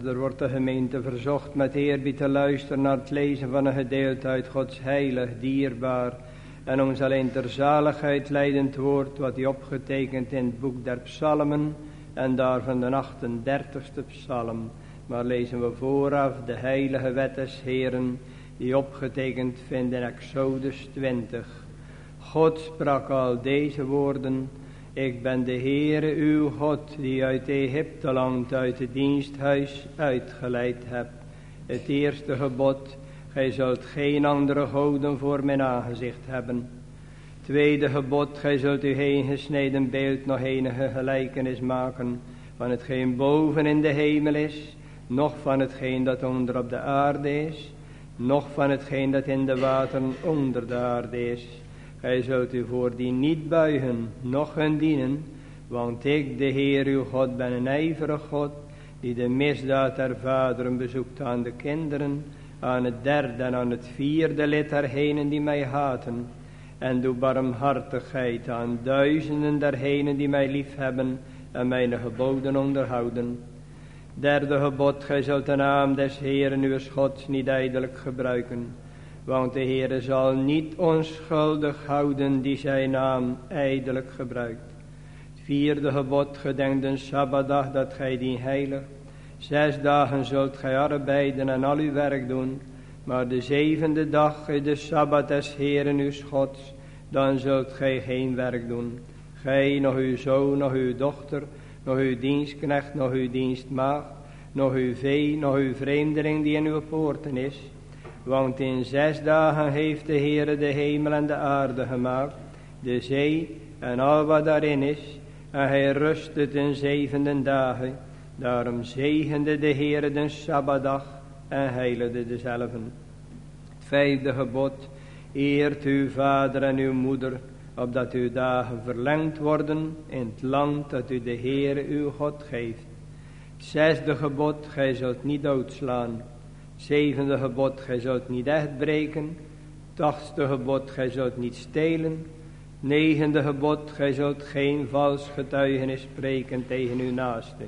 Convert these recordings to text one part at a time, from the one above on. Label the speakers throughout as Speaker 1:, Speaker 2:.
Speaker 1: Verder wordt de gemeente verzocht met eerbied te luisteren naar het lezen van een gedeelte uit Gods heilig, dierbaar en ons alleen ter zaligheid leidend woord, wat hij opgetekend in het boek der psalmen en daarvan de 38ste psalm. Maar lezen we vooraf de heilige wet Heren, die opgetekend vindt in Exodus 20. God sprak al deze woorden, ik ben de Heere uw God, die uit Egypte land, uit het diensthuis uitgeleid hebt. Het eerste gebod, gij zult geen andere goden voor mijn aangezicht hebben. Tweede gebod, gij zult u geen gesneden beeld nog enige gelijkenis maken van hetgeen boven in de hemel is, noch van hetgeen dat onder op de aarde is, noch van hetgeen dat in de wateren onder de aarde is. Gij zult u voor die niet buigen, noch hun dienen, want ik, de Heer uw God, ben een ijverig God, die de misdaad der vaderen bezoekt aan de kinderen, aan het derde en aan het vierde lid dergenen die mij haten, en doe barmhartigheid aan duizenden dergenen die mij liefhebben en mijn geboden onderhouden. Derde gebod, gij zult de naam des Heeren uw Gods niet ijdelijk gebruiken, want de Heere zal niet onschuldig houden die zijn naam ijdelijk gebruikt. Vierde gebod, gedenk de Sabbatdag dat gij die heilig. Zes dagen zult gij arbeiden en al uw werk doen, maar de zevende dag is de Sabbat des Heeren uw Gods, dan zult gij geen werk doen. Gij, nog uw zoon, nog uw dochter, nog uw dienstknecht, nog uw dienstmaagd, nog uw vee, nog uw vreemdeling die in uw poorten is. Want in zes dagen heeft de Heere de hemel en de aarde gemaakt, de zee en al wat daarin is, en hij rustte ten zevende dagen. Daarom zegende de Heere de Sabbatdag en heiligde dezelfde. Het vijfde gebod, eert uw vader en uw moeder, opdat uw dagen verlengd worden in het land dat u de Heere uw God geeft. Het zesde gebod, gij zult niet doodslaan. Zevende gebod, gij zult niet echt breken. Tachtste gebod, gij zult niet stelen. Negende gebod, gij zult geen vals getuigenis spreken tegen uw naaste.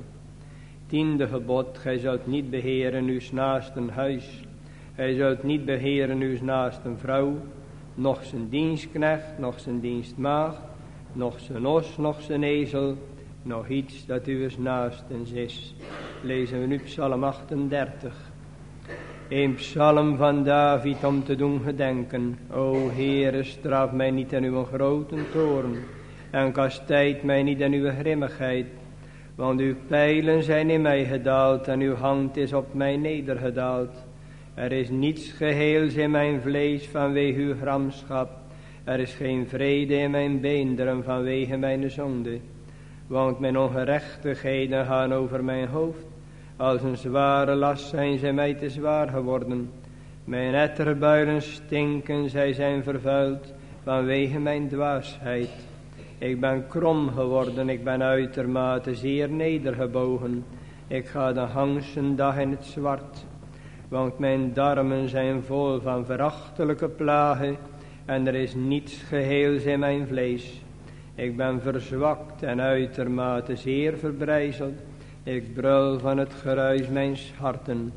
Speaker 1: Tiende gebod, gij zult niet beheren uw naasten huis. Gij zult niet beheren uw naasten vrouw, nog zijn dienstknecht, nog zijn dienstmaagd, nog zijn os, nog zijn ezel, nog iets dat uw naastens is. Lezen we nu Psalm 38. Een psalm van David om te doen gedenken. O Heere, straf mij niet in uw grote toorn. En kastijd mij niet in uw grimmigheid. Want uw pijlen zijn in mij gedaald en uw hand is op mij nedergedaald. Er is niets geheels in mijn vlees vanwege uw gramschap. Er is geen vrede in mijn beenderen vanwege mijn zonde. Want mijn ongerechtigheden gaan over mijn hoofd. Als een zware last zijn zij mij te zwaar geworden. Mijn etterbuilen stinken, zij zijn vervuild vanwege mijn dwaasheid. Ik ben krom geworden, ik ben uitermate zeer nedergebogen. Ik ga de hangsen dag in het zwart. Want mijn darmen zijn vol van verachtelijke plagen en er is niets geheels in mijn vlees. Ik ben verzwakt en uitermate zeer verbrijzeld. Ik brul van het geruis mijns harten.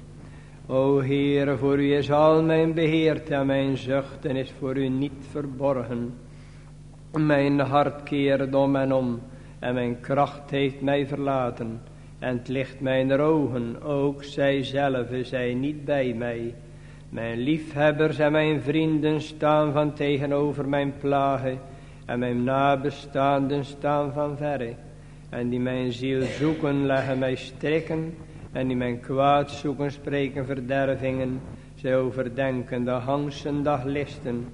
Speaker 1: O Heere, voor u is al mijn beheerte en mijn zuchten is voor u niet verborgen. Mijn hart keert om en om en mijn kracht heeft mij verlaten. En het licht mijn ogen, ook zij zelf zij niet bij mij. Mijn liefhebbers en mijn vrienden staan van tegenover mijn plagen. En mijn nabestaanden staan van verre. En die mijn ziel zoeken, leggen mij strikken. En die mijn kwaad zoeken, spreken verdervingen. Zij overdenken de hangsen daglisten.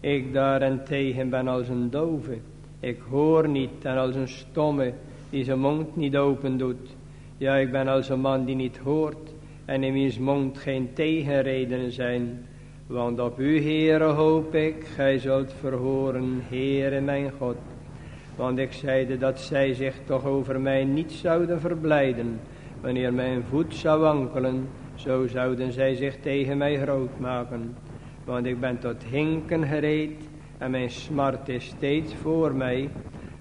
Speaker 1: Ik daarentegen ben als een dove. Ik hoor niet en als een stomme die zijn mond niet open doet. Ja, ik ben als een man die niet hoort en in wiens mond geen tegenredenen zijn. Want op u, Heere, hoop ik, gij zult verhoren, Heere mijn God. Want ik zeide dat zij zich toch over mij niet zouden verblijden. Wanneer mijn voet zou wankelen, zo zouden zij zich tegen mij groot maken. Want ik ben tot hinken gereed en mijn smart is steeds voor mij.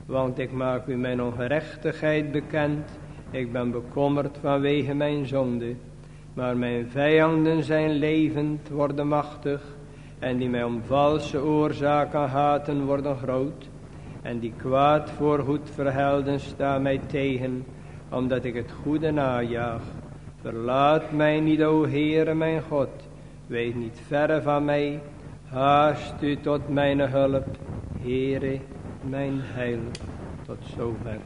Speaker 1: Want ik maak u mijn ongerechtigheid bekend Ik ben bekommerd vanwege mijn zonde. Maar mijn vijanden zijn levend, worden machtig. En die mij om valse oorzaken haten, worden groot. En die kwaad voor goed verhelden, staan mij tegen, omdat ik het goede najaag. Verlaat mij niet, o Heere mijn God. Wees niet verre van mij. Haast u tot mijn hulp. Heere, mijn heil. Tot zover.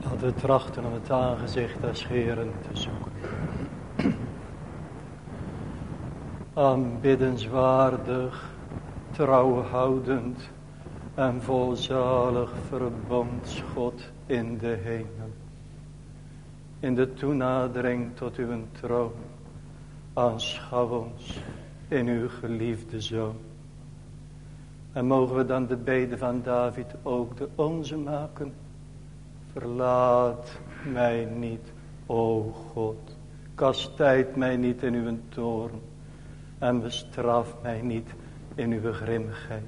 Speaker 2: Dat we trachten om het aangezicht des Heeren te zoeken. Aanbiddenswaardig, trouwhoudend en volzalig verbondsgod in de hemel. In de toenadering tot uw troon. Aanschouw ons in uw geliefde Zoon. En mogen we dan de bede van David ook de onze maken. Verlaat mij niet, o God. Kastijd mij niet in uw toorn. En bestraf mij niet in uw grimmigheid.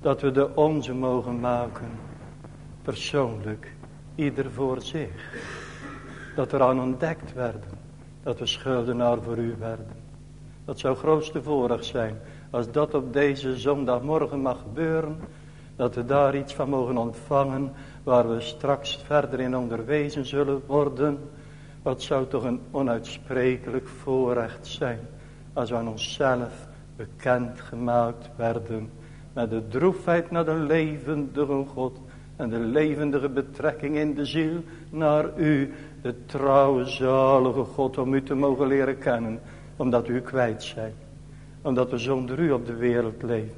Speaker 2: Dat we de onze mogen maken. Persoonlijk. Ieder voor zich. Dat er aan ontdekt werden. Dat we schuldenaar voor u werden. Dat zou grootste voorrecht zijn. Als dat op deze zondagmorgen mag gebeuren. Dat we daar iets van mogen ontvangen. Waar we straks verder in onderwezen zullen worden. Wat zou toch een onuitsprekelijk voorrecht zijn. Als we aan onszelf bekend gemaakt werden. Met de droefheid naar de levendige God. En de levendige betrekking in de ziel naar u. De trouwe zalige God om u te mogen leren kennen. Omdat u kwijt zijn. Omdat we zonder u op de wereld leven.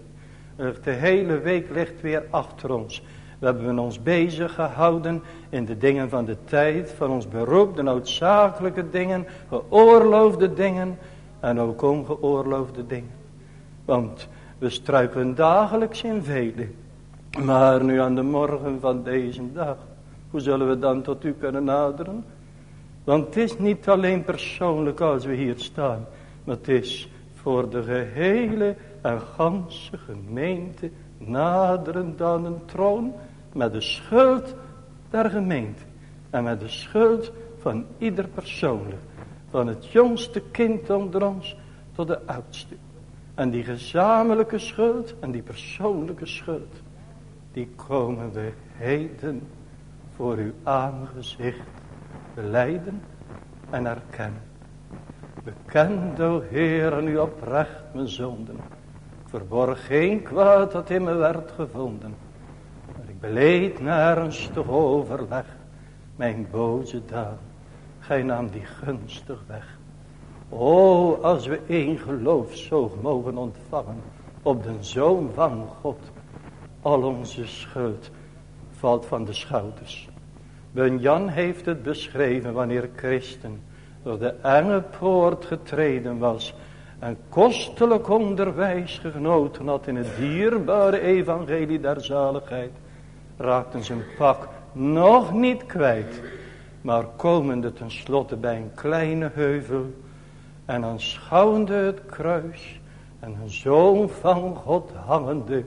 Speaker 2: De hele week ligt weer achter ons. We hebben ons bezig gehouden in de dingen van de tijd, van ons beroep, de noodzakelijke dingen, geoorloofde dingen en ook ongeoorloofde dingen. Want we struikelen dagelijks in vele. Maar nu aan de morgen van deze dag, hoe zullen we dan tot u kunnen naderen? Want het is niet alleen persoonlijk als we hier staan, maar het is voor de gehele en ganse gemeente naderend aan een troon met de schuld der gemeente en met de schuld van ieder persoonlijk, van het jongste kind onder ons tot de oudste. En die gezamenlijke schuld en die persoonlijke schuld, die komen we heden voor uw aangezicht beleiden en erkennen. Bekend, o Heer, en u oprecht mijn zonden. Ik verborg geen kwaad dat in me werd gevonden. Maar ik beleed naar een stuk overleg mijn boze daad. Gij nam die gunstig weg. O, als we één zo mogen ontvangen op de Zoon van God. Al onze schuld valt van de schouders. Ben Jan heeft het beschreven wanneer Christen door de enge poort getreden was. En kostelijk onderwijs genoten had in het dierbare evangelie der zaligheid. Raakten zijn pak nog niet kwijt. Maar komende tenslotte bij een kleine heuvel en aanschouwende het kruis en een zoon van God hangende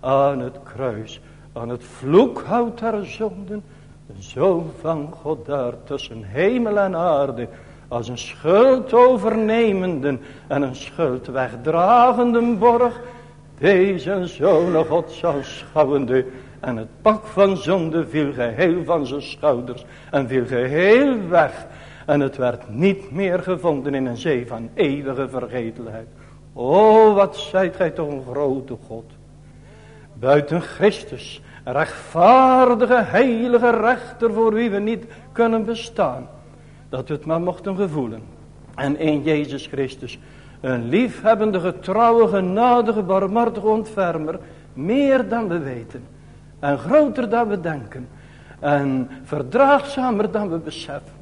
Speaker 2: aan het kruis, aan het vloekhout der zonden, de zoon van God daar tussen hemel en aarde, als een schuld overnemende en een schuld wegdragende borg, deze zoon God zou schouwende en het pak van zonde viel geheel van zijn schouders en viel geheel weg en het werd niet meer gevonden in een zee van eeuwige vergetelheid. O, wat zijt gij toch een grote God. Buiten Christus, rechtvaardige, heilige rechter voor wie we niet kunnen bestaan. Dat we het maar mochten gevoelen. En in Jezus Christus, een liefhebbende, getrouwe, genadige, barmhartige ontfermer. Meer dan we weten. En groter dan we denken. En verdraagzamer dan we beseffen.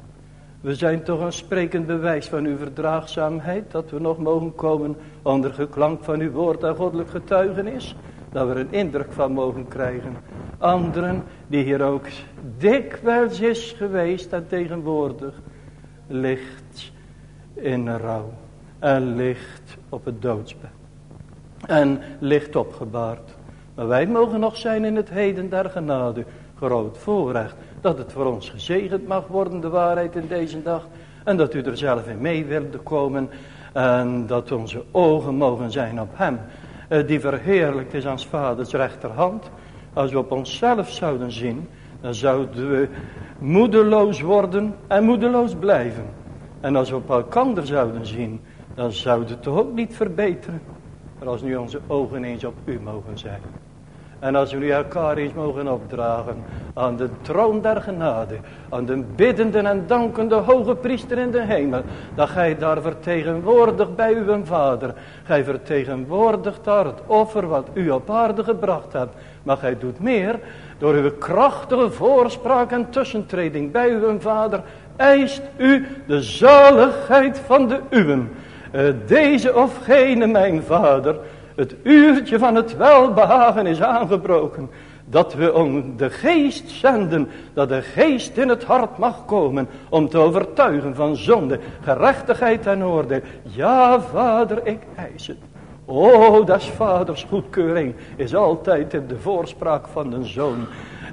Speaker 2: We zijn toch een sprekend bewijs van uw verdraagzaamheid. Dat we nog mogen komen onder geklank van uw woord en goddelijk getuigenis. Dat we er een indruk van mogen krijgen. Anderen die hier ook dikwijls is geweest en tegenwoordig. Ligt in rouw. En ligt op het doodsbed. En ligt opgebaard. Maar wij mogen nog zijn in het heden der genade. Groot voorrecht dat het voor ons gezegend mag worden, de waarheid in deze dag. En dat u er zelf in mee wilde komen. En dat onze ogen mogen zijn op hem. Eh, die verheerlijkt is aan vaders rechterhand. Als we op onszelf zouden zien. Dan zouden we moedeloos worden en moedeloos blijven. En als we op elkander zouden zien. Dan zouden het toch ook niet verbeteren. Maar als nu onze ogen eens op u mogen zijn. En als we nu elkaar eens mogen opdragen aan de troon der genade, aan de biddende en dankende hoge priester in de hemel, dat gij daar vertegenwoordigt bij uw vader. Gij vertegenwoordigt daar het offer wat u op aarde gebracht hebt. Maar gij doet meer, door uw krachtige voorspraak en tussentreding bij uw vader, eist u de zaligheid van de uwen. Eh, deze of gene mijn vader, het uurtje van het welbehagen is aangebroken. Dat we om de geest zenden, dat de geest in het hart mag komen om te overtuigen van zonde, gerechtigheid en oordeel. Ja, vader, ik eis het. Oh, dat is vaders goedkeuring, is altijd in de voorspraak van de zoon.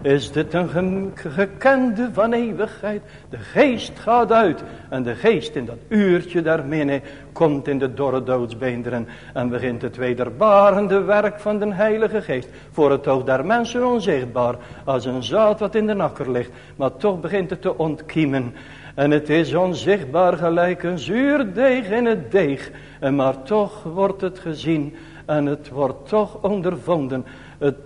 Speaker 2: Is dit een gekende van eeuwigheid? De geest gaat uit. En de geest in dat uurtje daarmee komt in de dorre doodsbeenderen. En begint het wederbarende werk van de heilige geest. Voor het oog der mensen onzichtbaar. Als een zaad wat in de nakker ligt. Maar toch begint het te ontkiemen. En het is onzichtbaar gelijk een zuurdeeg in het deeg. En maar toch wordt het gezien. En het wordt toch ondervonden. Het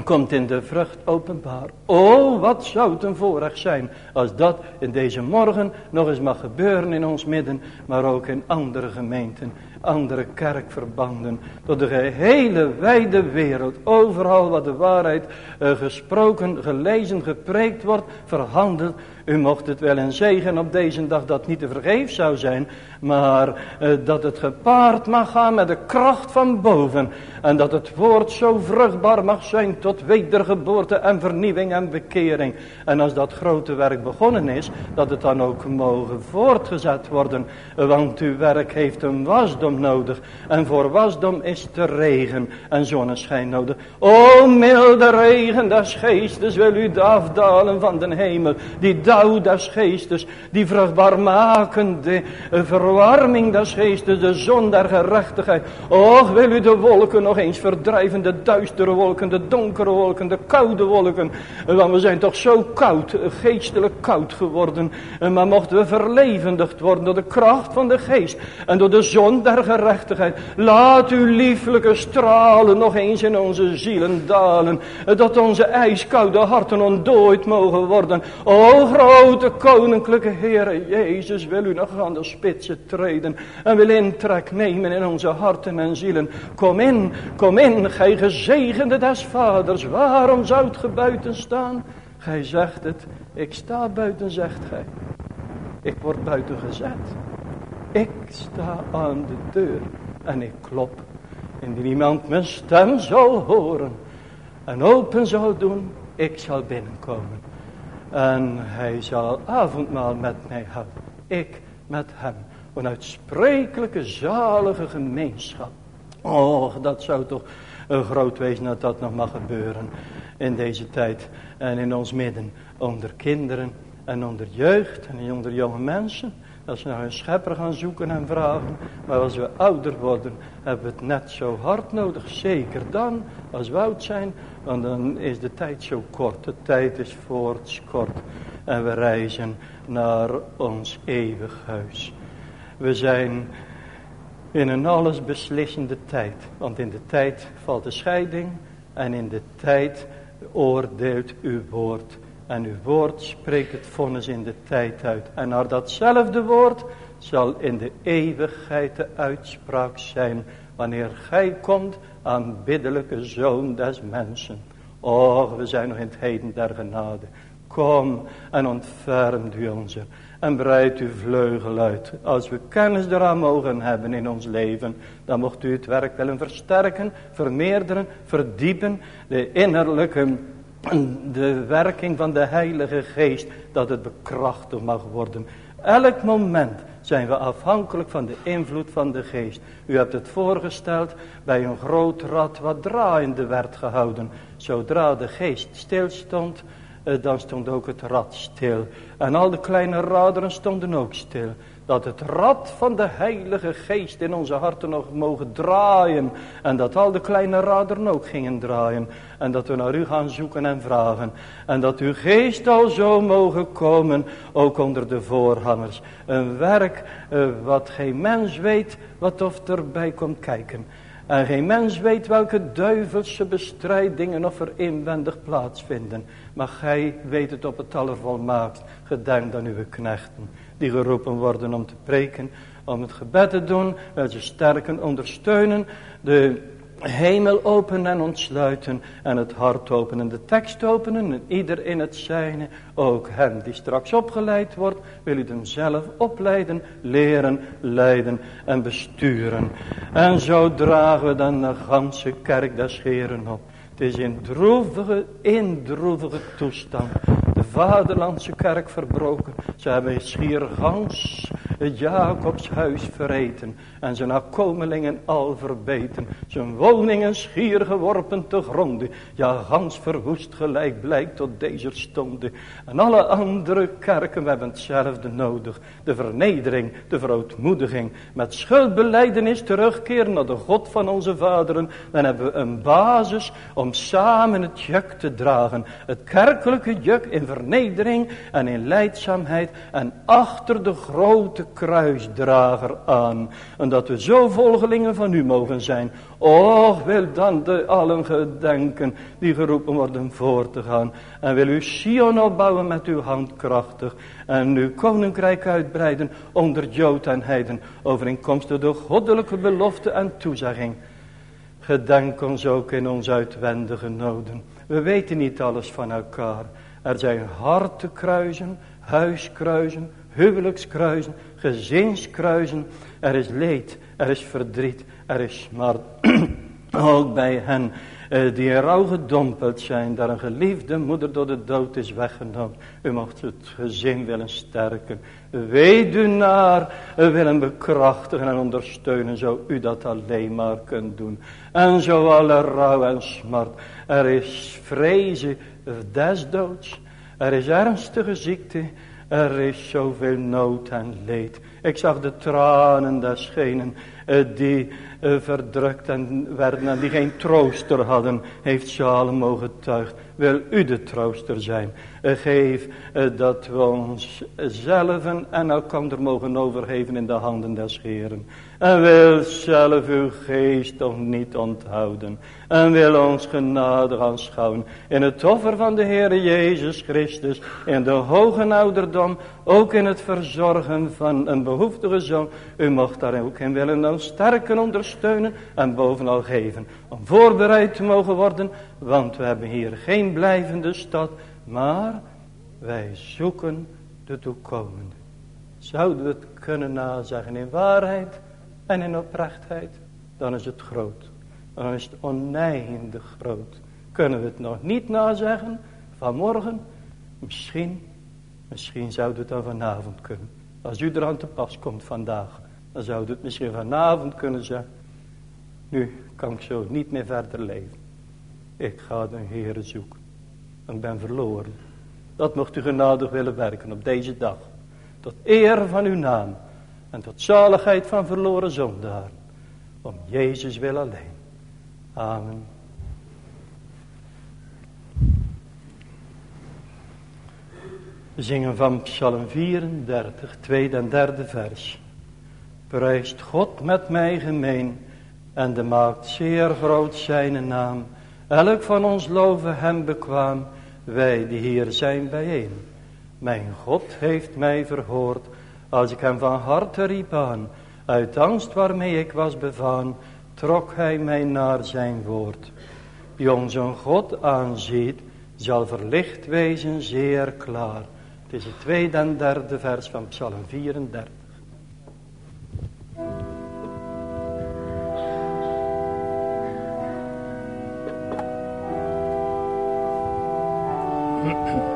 Speaker 2: komt in de vrucht openbaar. Oh, wat zou het een voorrecht zijn als dat in deze morgen nog eens mag gebeuren in ons midden, maar ook in andere gemeenten, andere kerkverbanden, tot de gehele wijde wereld, overal wat de waarheid uh, gesproken, gelezen, gepreekt wordt, verhandeld, u mocht het wel een zegen op deze dag dat niet te vergeef zou zijn, maar uh, dat het gepaard mag gaan met de kracht van boven. En dat het woord zo vruchtbaar mag zijn tot wedergeboorte en vernieuwing en bekering. En als dat grote werk begonnen is, dat het dan ook mogen voortgezet worden. Want uw werk heeft een wasdom nodig. En voor wasdom is de regen en zonneschijn nodig. O milde regen des geestes wil u afdalen van den hemel. Die dauw des geestes, die vruchtbaarmakende verwarming des geestes, de zon der gerechtigheid. Och wil u de wolken nog eens verdrijven, de duistere wolken, de donkere wolken, de koude wolken. Want we zijn toch zo koud, geestelijk koud geworden. Maar mochten we verlevendigd worden door de kracht van de geest en door de zon der gerechtigheid. Laat uw lieflijke stralen nog eens in onze zielen dalen. Dat onze ijskoude harten ontdooid mogen worden. O grote koninklijke Heer Jezus wil u nog aan de spitsen treden. En wil intrek nemen in onze harten en zielen. Kom in, Kom in, gij gezegende des vaders, waarom zoudt ge buiten staan? Gij zegt het, ik sta buiten, zegt gij. Ik word buiten gezet. Ik sta aan de deur en ik klop. Indien iemand mijn stem zal horen en open zal doen, ik zal binnenkomen. En hij zal avondmaal met mij houden. Ik met hem. Een uitsprekelijke zalige gemeenschap. Oh, dat zou toch een groot wezen dat dat nog mag gebeuren in deze tijd. En in ons midden onder kinderen en onder jeugd en onder jonge mensen. Dat ze naar hun schepper gaan zoeken en vragen. Maar als we ouder worden, hebben we het net zo hard nodig. Zeker dan, als we oud zijn. Want dan is de tijd zo kort. De tijd is voorts kort. En we reizen naar ons eeuwig huis. We zijn in een alles beslissende tijd. Want in de tijd valt de scheiding en in de tijd oordeelt uw woord. En uw woord spreekt het vonnis in de tijd uit. En naar datzelfde woord zal in de eeuwigheid de uitspraak zijn. Wanneer gij komt, aanbiddelijke zoon des mensen. Och, we zijn nog in het heden der genade. Kom en ontfermt u onze en breid uw vleugel uit. Als we kennis eraan mogen hebben in ons leven, dan mocht u het werk willen versterken, vermeerderen, verdiepen, de innerlijke, de werking van de Heilige Geest, dat het bekrachtigd mag worden. Elk moment zijn we afhankelijk van de invloed van de geest. U hebt het voorgesteld bij een groot rad wat draaiende werd gehouden. Zodra de geest stilstond, eh, dan stond ook het rad stil. En al de kleine raderen stonden ook stil dat het rad van de heilige geest in onze harten nog mogen draaien. En dat al de kleine raderen ook gingen draaien. En dat we naar u gaan zoeken en vragen. En dat uw geest al zo mogen komen, ook onder de voorhangers. Een werk uh, wat geen mens weet wat of erbij komt kijken. En geen mens weet welke duivelse bestrijdingen of er inwendig plaatsvinden. Maar gij weet het op het allervolmaakt. Gedenk aan uw knechten die geroepen worden om te preken, om het gebed te doen, wel ze sterken, ondersteunen, de hemel openen en ontsluiten en het hart openen, de tekst openen en ieder in het zijne, ook hem die straks opgeleid wordt, wil u hem zelf opleiden, leren, leiden en besturen. En zo dragen we dan de ganse kerk des Heren op. Het is in droevige, in droevige toestand vaderlandse kerk verbroken. Ze hebben schier gans het Jacobs huis vereten. En zijn afkomelingen al verbeten. Zijn woningen schier geworpen te gronden. Ja, gans verwoest gelijk blijkt tot deze stonde. En alle andere kerken, hebben hetzelfde nodig. De vernedering, de verootmoediging. Met schuldbeleidenis terugkeren naar de God van onze vaderen. Dan hebben we een basis om samen het juk te dragen. Het kerkelijke juk in vernedering en in leidzaamheid en achter de grote kruisdrager aan. En dat we zo volgelingen van u mogen zijn. Och, wil dan de allen gedenken die geroepen worden voor te gaan. En wil u Sion opbouwen met uw hand krachtig. En uw koninkrijk uitbreiden onder Jood en Heiden. Overeenkomstig de goddelijke belofte en toezegging. Gedenk ons ook in ons uitwendige noden. We weten niet alles van elkaar. Er zijn hartekruisen, huiskruisen, huwelijkskruisen, gezinskruisen. Er is leed, er is verdriet, er is smart. Ook bij hen eh, die er rouw gedompeld zijn, daar een geliefde moeder door de dood is weggenomen. U mocht het gezin willen sterken. Weet u naar, willen bekrachtigen en ondersteunen, zo u dat alleen maar kunt doen. En zo alle rouw en smart. Er is vrezen des doods. Er is ernstige ziekte. Er is zoveel nood en leed. Ik zag de tranen des schenen eh, die eh, verdrukt en werden en die geen trooster hadden. Heeft Salomo getuigd. Wil u de trooster zijn. Eh, geef dat we ons zelf en elkander mogen overgeven in de handen des Heeren. En wil zelf uw geest toch niet onthouden. En wil ons genade aanschouwen. In het offer van de Heer Jezus Christus. In de hoge ouderdom. Ook in het verzorgen van een behoeftige zoon. U mocht daar ook in willen ons sterken ondersteunen. En bovenal geven. Om voorbereid te mogen worden. Want we hebben hier geen blijvende stad. Maar wij zoeken de toekomende. Zouden we het kunnen nazeggen in waarheid en in oprechtheid, dan is het groot. Dan is het oneindig groot. Kunnen we het nog niet nazeggen vanmorgen? Misschien, misschien zou het dan vanavond kunnen. Als u er aan te pas komt vandaag, dan zou het misschien vanavond kunnen zeggen. Nu kan ik zo niet meer verder leven. Ik ga de Heer zoeken. Ik ben verloren. Dat mocht u genadig willen werken op deze dag. Tot eer van uw naam. En tot zaligheid van verloren zondaar. Om Jezus wil alleen. Amen. We zingen van Psalm 34, tweede en derde vers. Prijst God met mij gemeen en de maakt zeer groot zijn naam. Elk van ons loven hem bekwaam, wij die hier zijn bijeen. Mijn God heeft mij verhoord als ik hem van harte riep aan, uit angst waarmee ik was bevaan, trok hij mij naar zijn woord. Wie ons een God aanziet, zal verlicht wezen zeer klaar. Het is het tweede en derde vers van Psalm 34. Mm-hmm.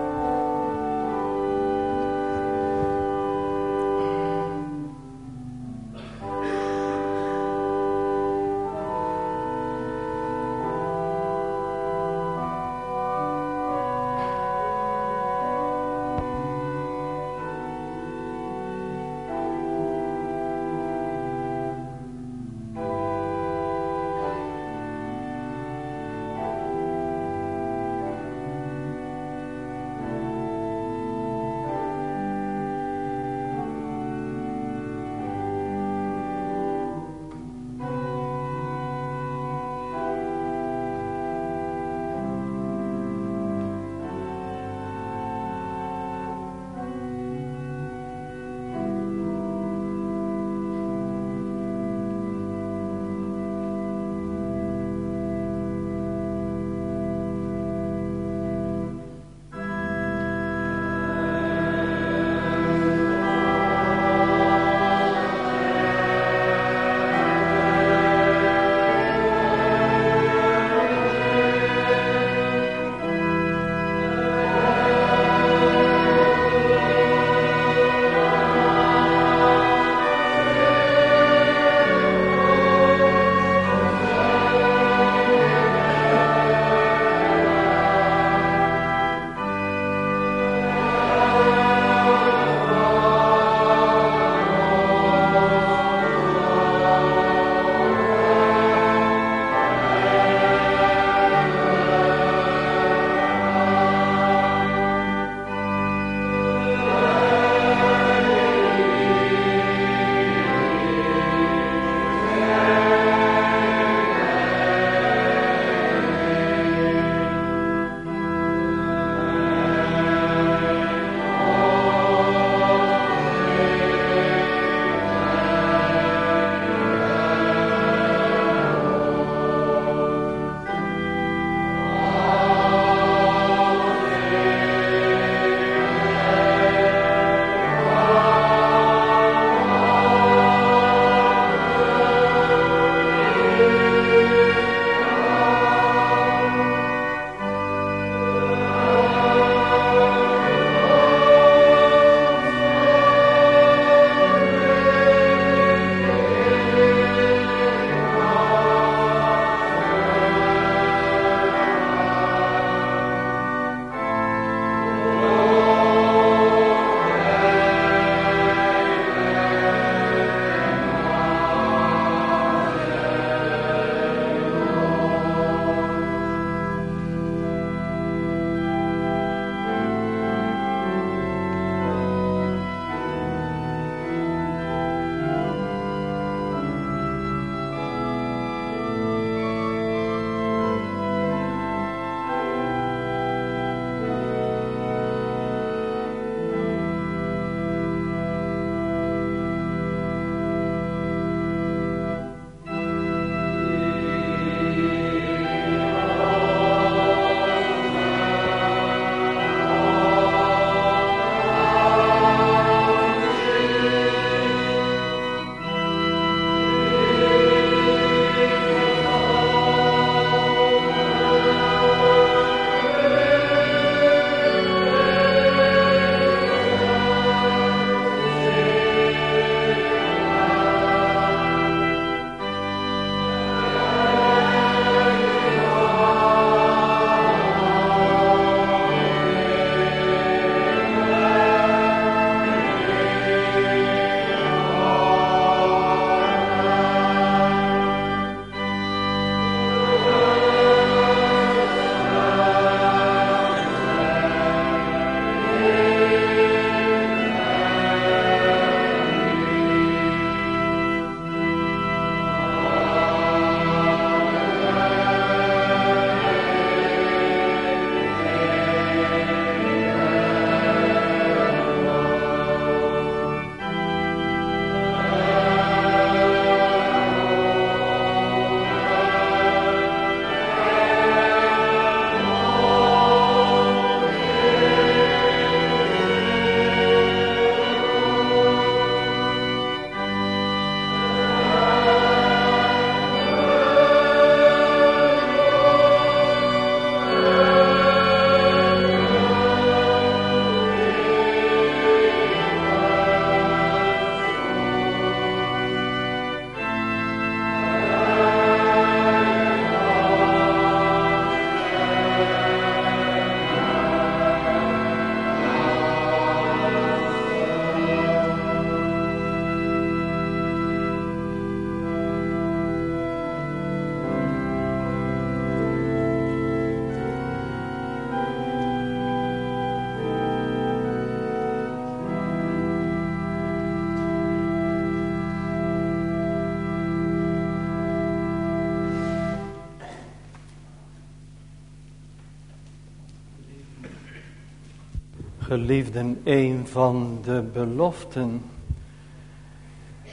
Speaker 2: Geliefden, een van de beloften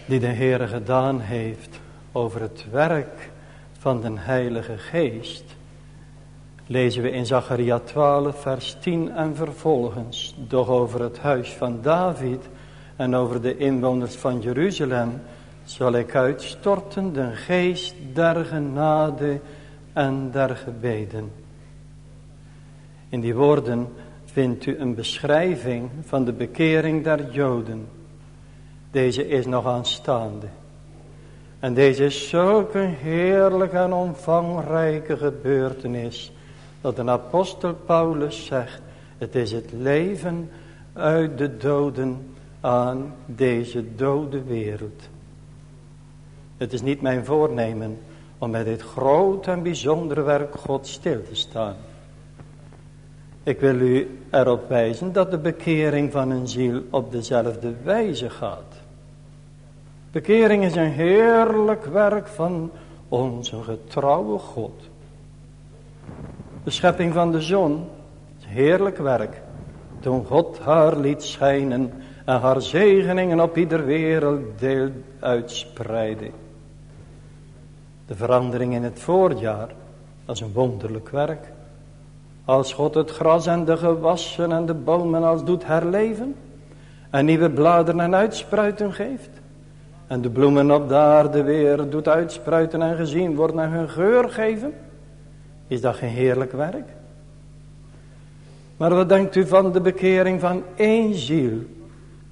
Speaker 2: die de Heer gedaan heeft over het werk van de Heilige Geest, lezen we in Zacharia 12 vers 10 en vervolgens, doch over het huis van David en over de inwoners van Jeruzalem zal ik uitstorten de geest der genade en der gebeden. In die woorden vindt u een beschrijving van de bekering der Joden. Deze is nog aanstaande. En deze is zulke heerlijke en omvangrijke gebeurtenis. Dat de apostel Paulus zegt. Het is het leven uit de doden aan deze dode wereld. Het is niet mijn voornemen om bij dit groot en bijzondere werk God stil te staan. Ik wil u erop wijzen dat de bekering van een ziel op dezelfde wijze gaat. Bekering is een heerlijk werk van onze getrouwe God. De schepping van de zon is heerlijk werk. Toen God haar liet schijnen en haar zegeningen op ieder werelddeel uitspreidde. De verandering in het voorjaar, dat is een wonderlijk werk. Als God het gras en de gewassen en de bomen als doet herleven. En nieuwe bladeren en uitspruiten geeft. En de bloemen op de aarde weer doet uitspruiten en gezien worden en hun geur geven. Is dat geen heerlijk werk? Maar wat denkt u van de bekering van één ziel?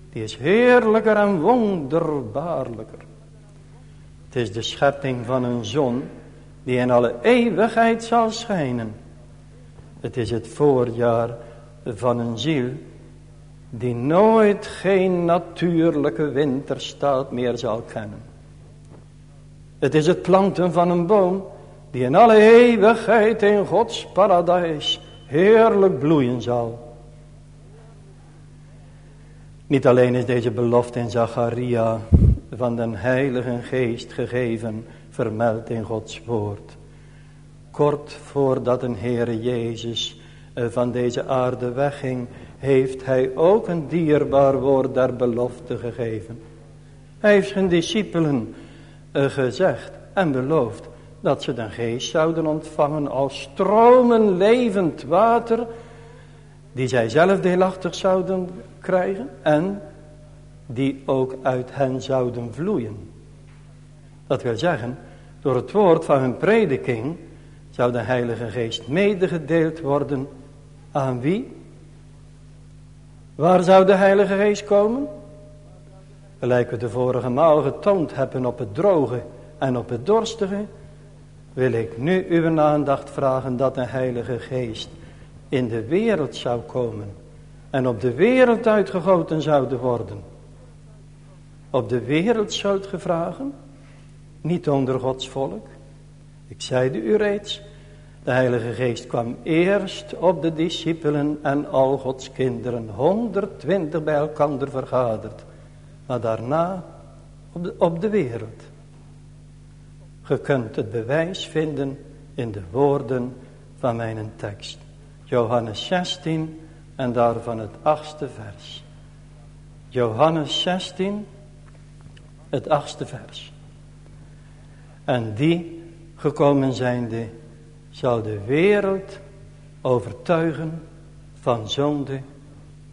Speaker 2: Die is heerlijker en wonderbaarlijker. Het is de schepping van een zon die in alle eeuwigheid zal schijnen. Het is het voorjaar van een ziel die nooit geen natuurlijke winterstaat meer zal kennen. Het is het planten van een boom die in alle eeuwigheid in Gods paradijs heerlijk bloeien zal. Niet alleen is deze belofte in Zacharia van den Heilige Geest gegeven, vermeld in Gods woord. Kort voordat een Heere Jezus eh, van deze aarde wegging, heeft hij ook een dierbaar woord der belofte gegeven. Hij heeft zijn discipelen eh, gezegd en beloofd dat ze de geest zouden ontvangen als stromen levend water, die zij zelf deelachtig zouden krijgen en die ook uit hen zouden vloeien. Dat wil zeggen, door het woord van hun prediking zou de Heilige Geest medegedeeld worden aan wie? Waar zou de Heilige Geest komen? Gelijk we de vorige maal getoond hebben op het droge en op het dorstige, wil ik nu uw aandacht vragen dat de Heilige Geest in de wereld zou komen en op de wereld uitgegoten zouden worden. Op de wereld zult gevragen, niet onder Gods volk. Ik zeide u reeds, de Heilige Geest kwam eerst op de discipelen en al Gods kinderen, 120 bij elkaar vergaderd, maar daarna op de, op de wereld. Je kunt het bewijs vinden in de woorden van mijn tekst. Johannes 16 en daarvan het achtste vers. Johannes 16, het achtste vers. En die gekomen zijnde zal de wereld overtuigen van zonde,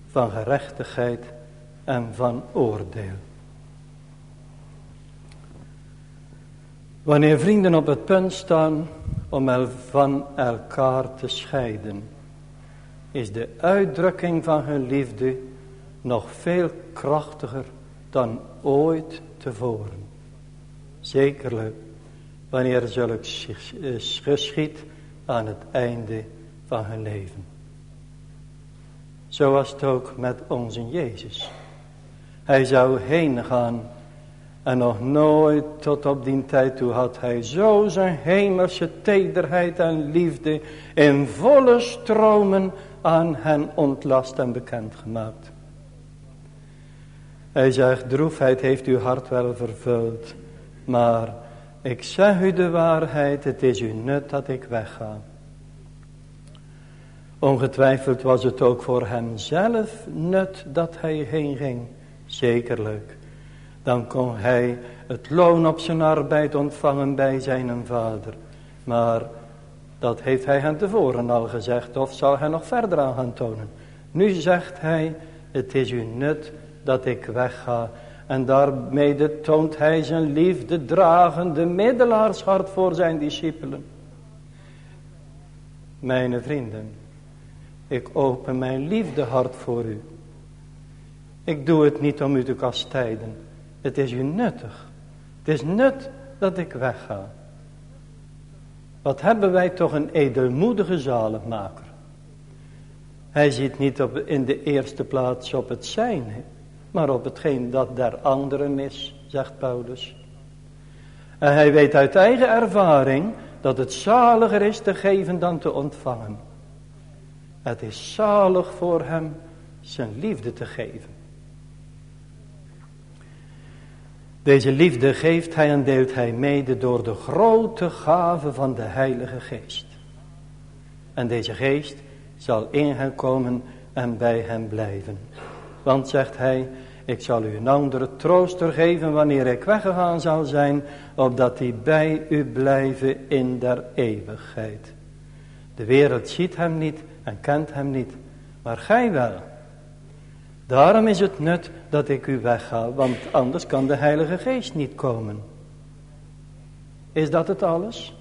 Speaker 2: van gerechtigheid en van oordeel. Wanneer vrienden op het punt staan om van elkaar te scheiden, is de uitdrukking van hun liefde nog veel krachtiger dan ooit tevoren. Zekerlijk wanneer zulks geschiet aan het einde van hun leven. Zo was het ook met onze Jezus. Hij zou heen gaan en nog nooit tot op die tijd toe had hij zo zijn hemelse tederheid en liefde in volle stromen aan hen ontlast en bekendgemaakt. Hij zegt, droefheid heeft uw hart wel vervuld, maar ik zeg u de waarheid, het is u nut dat ik wegga. Ongetwijfeld was het ook voor hemzelf nut dat hij heen ging. Zekerlijk. Dan kon hij het loon op zijn arbeid ontvangen bij zijn vader. Maar dat heeft hij hen tevoren al gezegd of zou hij nog verder aan gaan tonen. Nu zegt hij, het is u nut dat ik wegga. En daarmee toont hij zijn liefde dragende middelaarshart voor zijn discipelen. Mijn vrienden, ik open mijn liefdehart voor u. Ik doe het niet om u te kastijden. Het is u nuttig. Het is nut dat ik wegga. Wat hebben wij toch een edelmoedige zaligmaker. Hij ziet niet op, in de eerste plaats op het zijn, maar op hetgeen dat der anderen is, zegt Paulus. En hij weet uit eigen ervaring dat het zaliger is te geven dan te ontvangen. Het is zalig voor hem zijn liefde te geven. Deze liefde geeft hij en deelt hij mede door de grote gave van de Heilige Geest. En deze geest zal in hem komen en bij hem blijven. Want zegt hij, ik zal u een andere trooster geven wanneer ik weggegaan zal zijn, opdat hij bij u blijven in der eeuwigheid. De wereld ziet hem niet en kent hem niet, maar gij wel. Daarom is het nut dat ik u wegga, want anders kan de Heilige Geest niet komen. Is dat het alles?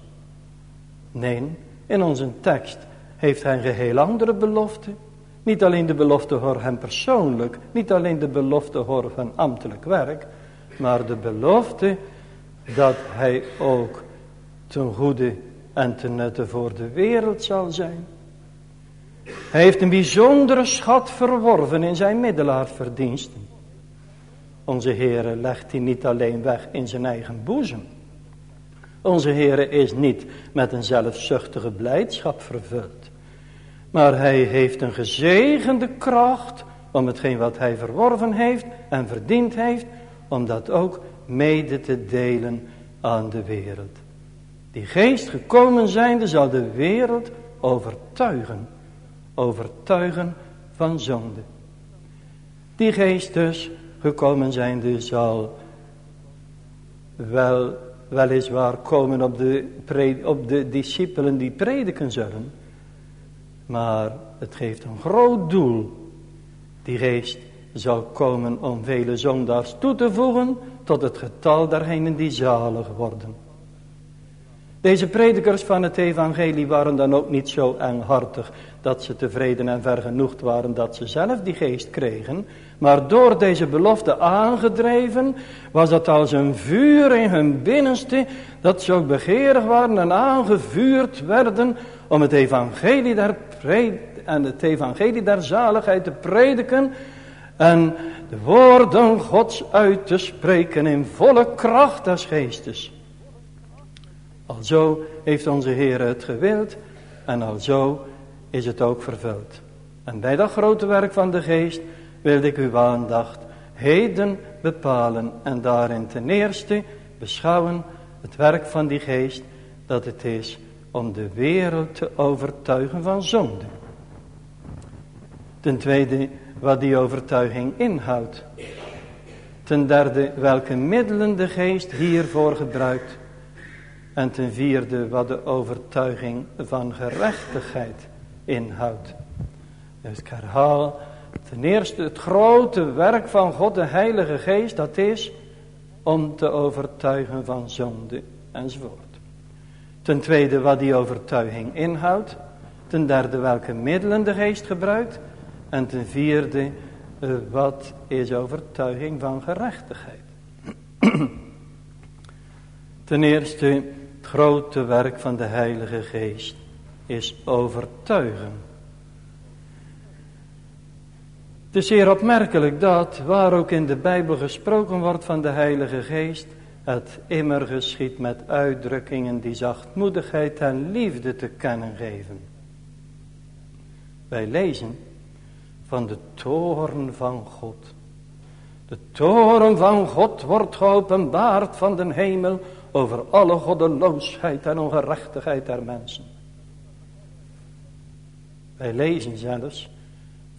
Speaker 2: Nee, in onze tekst heeft hij een geheel andere belofte. Niet alleen de belofte voor hem persoonlijk, niet alleen de belofte voor zijn ambtelijk werk, maar de belofte dat hij ook ten goede en ten nutte voor de wereld zal zijn. Hij heeft een bijzondere schat verworven in zijn middelaarsverdiensten. Onze Heere legt die niet alleen weg in zijn eigen boezem. Onze Heere is niet met een zelfzuchtige blijdschap vervuld. Maar hij heeft een gezegende kracht om hetgeen wat hij verworven heeft en verdiend heeft, om dat ook mede te delen aan de wereld. Die geest gekomen zijnde zal de wereld overtuigen overtuigen van zonde. Die geest dus gekomen zijnde zal wel weliswaar komen op de, op de discipelen die prediken zullen. Maar het geeft een groot doel. Die geest zal komen om vele zondaars toe te voegen tot het getal dergenen die zalig worden. Deze predikers van het evangelie waren dan ook niet zo enghartig dat ze tevreden en vergenoegd waren dat ze zelf die geest kregen. Maar door deze belofte aangedreven was dat als een vuur in hun binnenste dat ze ook begeerig waren en aangevuurd werden om het evangelie der, en het evangelie der zaligheid te prediken en de woorden gods uit te spreken in volle kracht des geestes. Alzo heeft onze Heer het gewild en alzo is het ook vervuld. En bij dat grote werk van de geest wilde ik uw aandacht heden bepalen en daarin ten eerste beschouwen het werk van die geest dat het is om de wereld te overtuigen van zonde. Ten tweede wat die overtuiging inhoudt. Ten derde welke middelen de geest hiervoor gebruikt. En ten vierde wat de overtuiging van gerechtigheid inhoudt. Dus ik herhaal ten eerste het grote werk van God de Heilige Geest, dat is om te overtuigen van zonde enzovoort. Ten tweede wat die overtuiging inhoudt. Ten derde welke middelen de geest gebruikt. En ten vierde eh, wat is overtuiging van gerechtigheid. ten eerste het grote werk van de Heilige Geest is overtuigen. Het is zeer opmerkelijk dat, waar ook in de Bijbel gesproken wordt van de Heilige Geest, het immer geschiet met uitdrukkingen die zachtmoedigheid en liefde te kennen geven. Wij lezen van de toren van God. De toren van God wordt geopenbaard van de hemel over alle goddeloosheid en ongerechtigheid der mensen. Wij lezen zelfs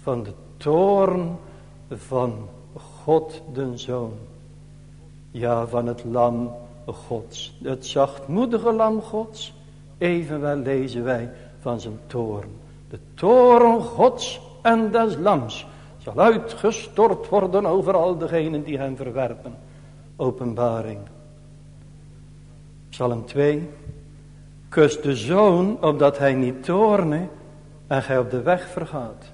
Speaker 2: van de toorn van God den Zoon. Ja, van het lam Gods. Het zachtmoedige lam Gods. Evenwel lezen wij van zijn toorn. De toorn Gods en des lams zal uitgestort worden over al degenen die hem verwerpen. Openbaring. Psalm 2. Kus de zoon opdat hij niet toorne en gij op de weg vergaat.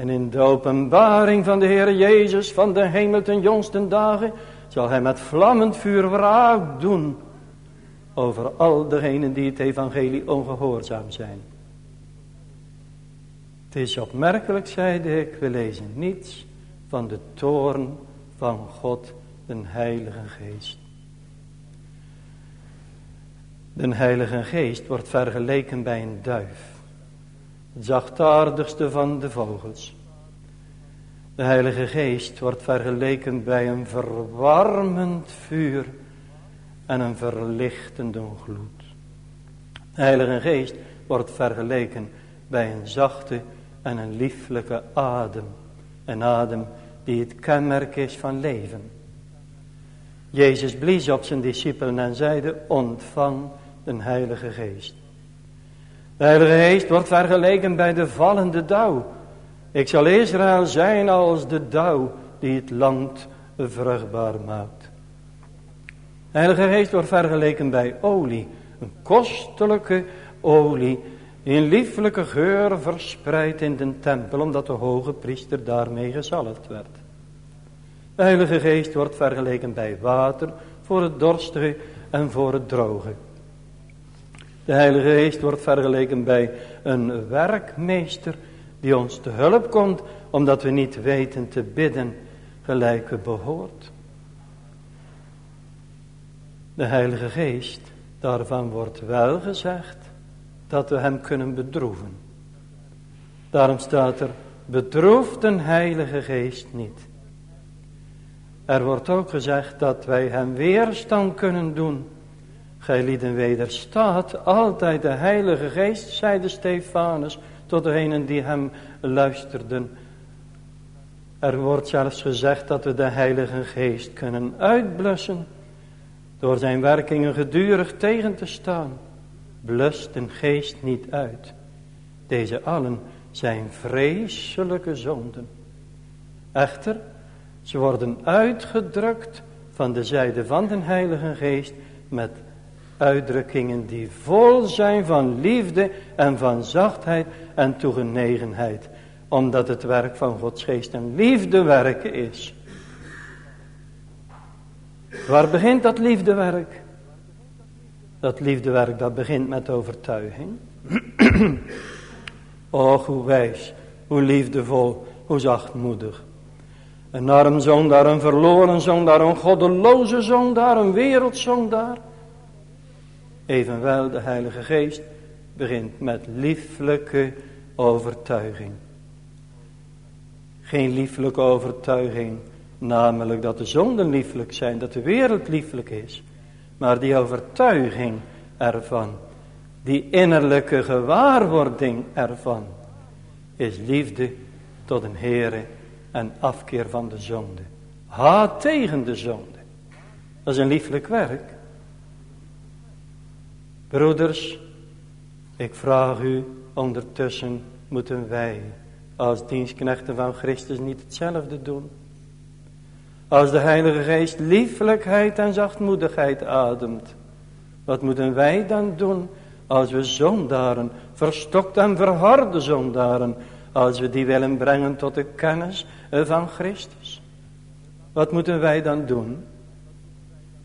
Speaker 2: En in de openbaring van de Heer Jezus van de hemel ten jongsten dagen zal hij met vlammend vuur wraak doen over al degenen die het evangelie ongehoorzaam zijn. Het is opmerkelijk, zeide ik, we lezen niets van de toorn van God, de Heilige Geest. De Heilige Geest wordt vergeleken bij een duif. Het zachtaardigste van de vogels. De Heilige Geest wordt vergeleken bij een verwarmend vuur en een verlichtende gloed. De Heilige Geest wordt vergeleken bij een zachte en een lieflijke adem. Een adem die het kenmerk is van leven. Jezus blies op zijn discipelen en zeide, ontvang de Heilige Geest. De Heilige Geest wordt vergeleken bij de vallende dauw. Ik zal Israël zijn als de dauw die het land vruchtbaar maakt. De Heilige Geest wordt vergeleken bij olie. Een kostelijke olie in lieflijke geur verspreid in de tempel, omdat de hoge priester daarmee gezalfd werd. De Heilige Geest wordt vergeleken bij water voor het dorstige en voor het droge. De Heilige Geest wordt vergeleken bij een werkmeester die ons te hulp komt, omdat we niet weten te bidden gelijk we behoort. De Heilige Geest, daarvan wordt wel gezegd dat we hem kunnen bedroeven. Daarom staat er, bedroeft een Heilige Geest niet. Er wordt ook gezegd dat wij hem weerstand kunnen doen Gij lieden wederstaat altijd de Heilige Geest, zeide Stefanus, tot degenen die hem luisterden. Er wordt zelfs gezegd dat we de Heilige Geest kunnen uitblussen, door zijn werkingen gedurig tegen te staan. Blust een geest niet uit. Deze allen zijn vreselijke zonden. Echter, ze worden uitgedrukt van de zijde van de Heilige Geest met Uitdrukkingen die vol zijn van liefde en van zachtheid en toegenegenheid. Omdat het werk van Gods geest een liefdewerk is. Waar begint dat liefdewerk? Dat liefdewerk dat begint met overtuiging. Och, hoe wijs, hoe liefdevol, hoe zachtmoedig. Een arm zondaar, een verloren zondaar, een goddeloze zondaar, een wereldzondaar. Evenwel, de Heilige Geest begint met lieflijke overtuiging. Geen lieflijke overtuiging, namelijk dat de zonden lieflijk zijn, dat de wereld lieflijk is. Maar die overtuiging ervan, die innerlijke gewaarwording ervan, is liefde tot een Heere en afkeer van de zonde. Haat tegen de zonde. Dat is een lieflijk werk. Broeders, ik vraag u, ondertussen moeten wij als dienstknechten van Christus niet hetzelfde doen. Als de Heilige Geest liefelijkheid en zachtmoedigheid ademt, wat moeten wij dan doen als we zondaren, verstokt en verharde zondaren, als we die willen brengen tot de kennis van Christus? Wat moeten wij dan doen?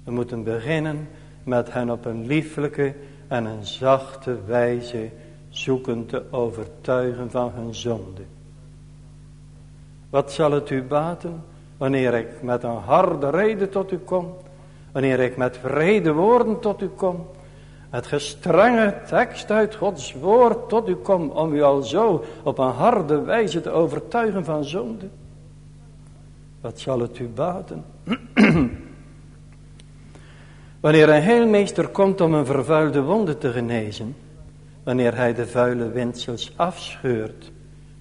Speaker 2: We moeten beginnen met hen op een lieflijke en een zachte wijze zoeken te overtuigen van hun zonde. Wat zal het u baten wanneer ik met een harde reden tot u kom, wanneer ik met vrede woorden tot u kom, het gestrenge tekst uit Gods woord tot u kom om u al zo op een harde wijze te overtuigen van zonde? Wat zal het u baten? Wanneer een heelmeester komt om een vervuilde wonde te genezen, wanneer hij de vuile windsels afscheurt,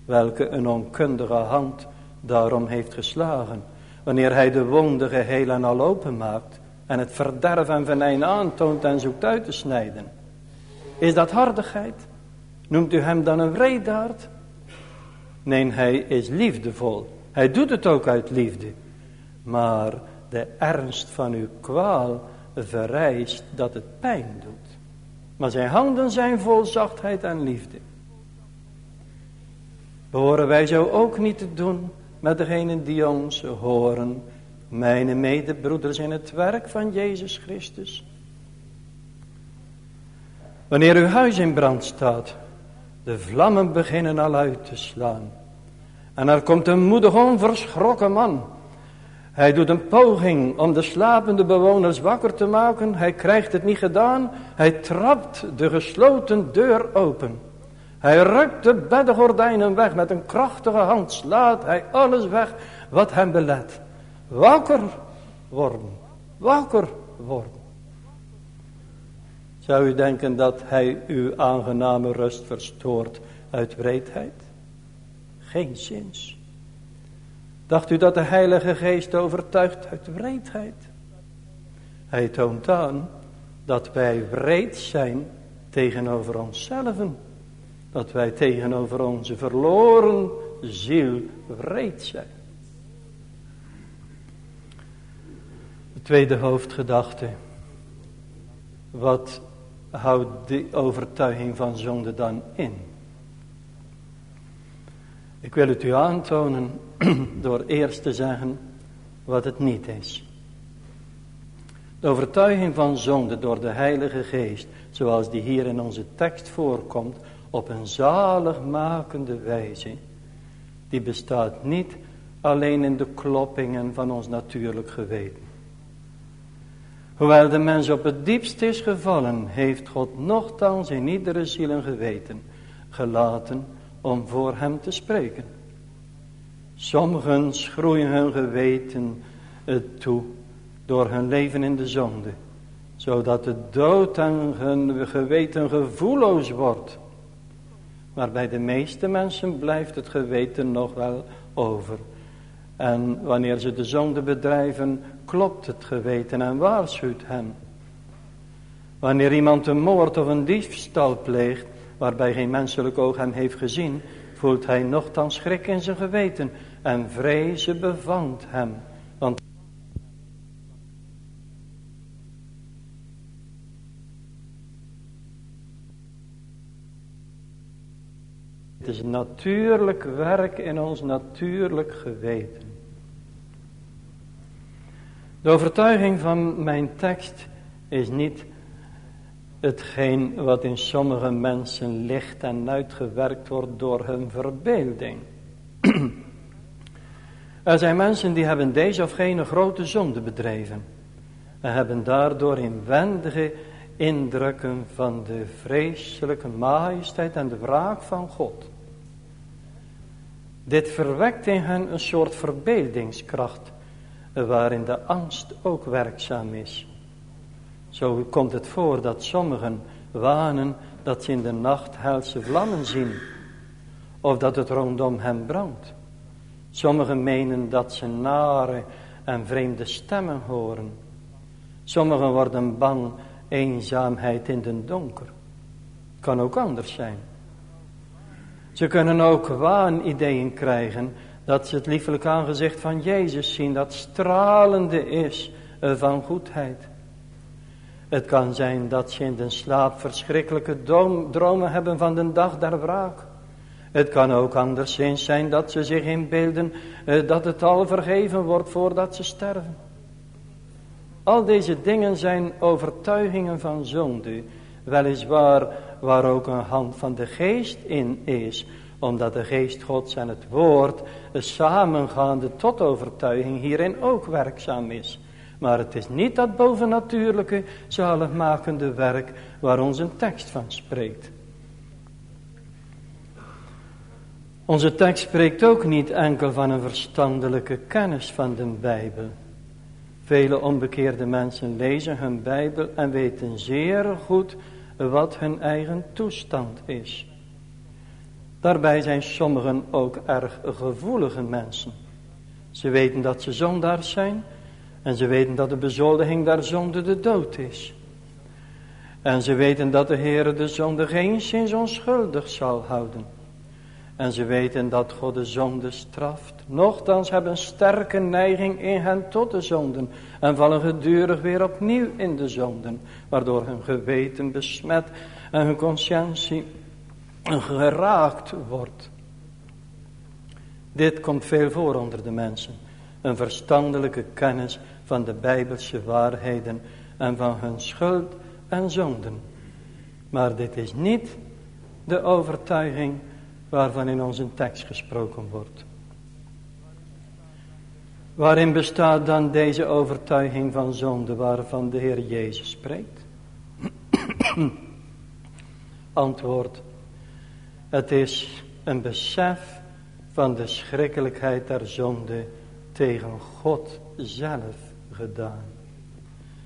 Speaker 2: welke een onkundige hand daarom heeft geslagen, wanneer hij de wonden geheel en al openmaakt en het verderf en venijn aantoont en zoekt uit te snijden. Is dat hardigheid? Noemt u hem dan een wreedaard? Nee, hij is liefdevol. Hij doet het ook uit liefde. Maar de ernst van uw kwaal vereist dat het pijn doet. Maar zijn handen zijn vol zachtheid en liefde. Behoren wij zo ook niet te doen met degenen die ons horen, mijn medebroeders in het werk van Jezus Christus. Wanneer uw huis in brand staat, de vlammen beginnen al uit te slaan. En er komt een moedig onverschrokken man. Hij doet een poging om de slapende bewoners wakker te maken. Hij krijgt het niet gedaan. Hij trapt de gesloten deur open. Hij rukt de beddengordijnen weg met een krachtige hand. Slaat hij alles weg wat hem belet. Wakker worden. Wakker worden. Zou u denken dat hij uw aangename rust verstoort uit wreedheid? Geen zins. Dacht u dat de Heilige Geest overtuigt uit wreedheid? Hij toont aan dat wij wreed zijn tegenover onszelf. Dat wij tegenover onze verloren ziel wreed zijn. De tweede hoofdgedachte. Wat houdt die overtuiging van zonde dan in? Ik wil het u aantonen door eerst te zeggen wat het niet is. De overtuiging van zonde door de Heilige Geest, zoals die hier in onze tekst voorkomt, op een zaligmakende wijze, die bestaat niet alleen in de kloppingen van ons natuurlijk geweten. Hoewel de mens op het diepst is gevallen, heeft God nochtans in iedere ziel een geweten gelaten om voor hem te spreken. Sommigen schroeien hun geweten toe door hun leven in de zonde, zodat de dood aan hun geweten gevoelloos wordt. Maar bij de meeste mensen blijft het geweten nog wel over. En wanneer ze de zonde bedrijven, klopt het geweten en waarschuwt hen. Wanneer iemand een moord of een diefstal pleegt, waarbij geen menselijk oog hem heeft gezien, voelt hij nogthans schrik in zijn geweten en vrezen bevangt hem. Want Het is natuurlijk werk in ons natuurlijk geweten. De overtuiging van mijn tekst is niet hetgeen wat in sommige mensen ligt en uitgewerkt wordt door hun verbeelding. er zijn mensen die hebben deze of gene grote zonde bedreven. En hebben daardoor inwendige indrukken van de vreselijke majesteit en de wraak van God. Dit verwekt in hen een soort verbeeldingskracht, waarin de angst ook werkzaam is. Zo komt het voor dat sommigen wanen dat ze in de nacht helse vlammen zien. Of dat het rondom hen brandt. Sommigen menen dat ze nare en vreemde stemmen horen. Sommigen worden bang eenzaamheid in den donker. Kan ook anders zijn. Ze kunnen ook waanideeën krijgen dat ze het liefelijk aangezicht van Jezus zien dat stralende is van goedheid. Het kan zijn dat ze in de slaap verschrikkelijke dromen hebben van de dag der wraak. Het kan ook anderszins zijn dat ze zich inbeelden eh, dat het al vergeven wordt voordat ze sterven. Al deze dingen zijn overtuigingen van zonde, weliswaar waar ook een hand van de geest in is, omdat de geest gods en het woord samengaande tot overtuiging hierin ook werkzaam is. Maar het is niet dat bovennatuurlijke zaligmakende werk waar onze tekst van spreekt. Onze tekst spreekt ook niet enkel van een verstandelijke kennis van de Bijbel. Vele onbekeerde mensen lezen hun Bijbel en weten zeer goed wat hun eigen toestand is. Daarbij zijn sommigen ook erg gevoelige mensen. Ze weten dat ze zondaars zijn en ze weten dat de bezoldiging der zonde de dood is. En ze weten dat de Heer de zonde geen sinds onschuldig zal houden. En ze weten dat God de zonde straft. Nochtans hebben een sterke neiging in hen tot de zonden. En vallen gedurig weer opnieuw in de zonden. Waardoor hun geweten besmet en hun conscientie geraakt wordt. Dit komt veel voor onder de mensen. Een verstandelijke kennis van de bijbelse waarheden en van hun schuld en zonden. Maar dit is niet de overtuiging waarvan in onze tekst gesproken wordt. Waarin bestaat dan deze overtuiging van zonde waarvan de Heer Jezus spreekt? Antwoord. Het is een besef van de schrikkelijkheid der zonde tegen God zelf gedaan.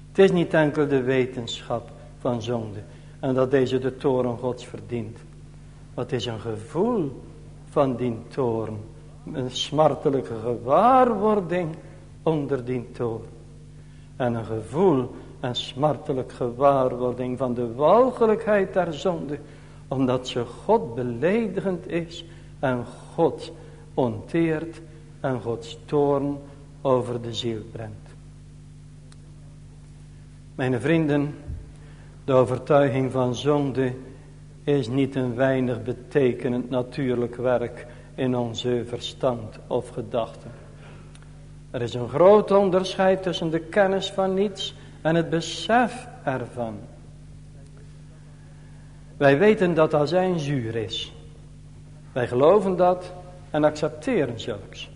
Speaker 2: Het is niet enkel de wetenschap van zonde en dat deze de toren Gods verdient. Het is een gevoel van die toorn. Een smartelijke gewaarwording onder die toorn. En een gevoel en smartelijk gewaarwording van de walgelijkheid der zonde. Omdat ze God beledigend is en God onteert en Gods toorn over de ziel brengt. Mijn vrienden, de overtuiging van zonde is niet een weinig betekenend natuurlijk werk in onze verstand of gedachten. Er is een groot onderscheid tussen de kennis van niets en het besef ervan. Wij weten dat azijn zuur is. Wij geloven dat en accepteren zulks.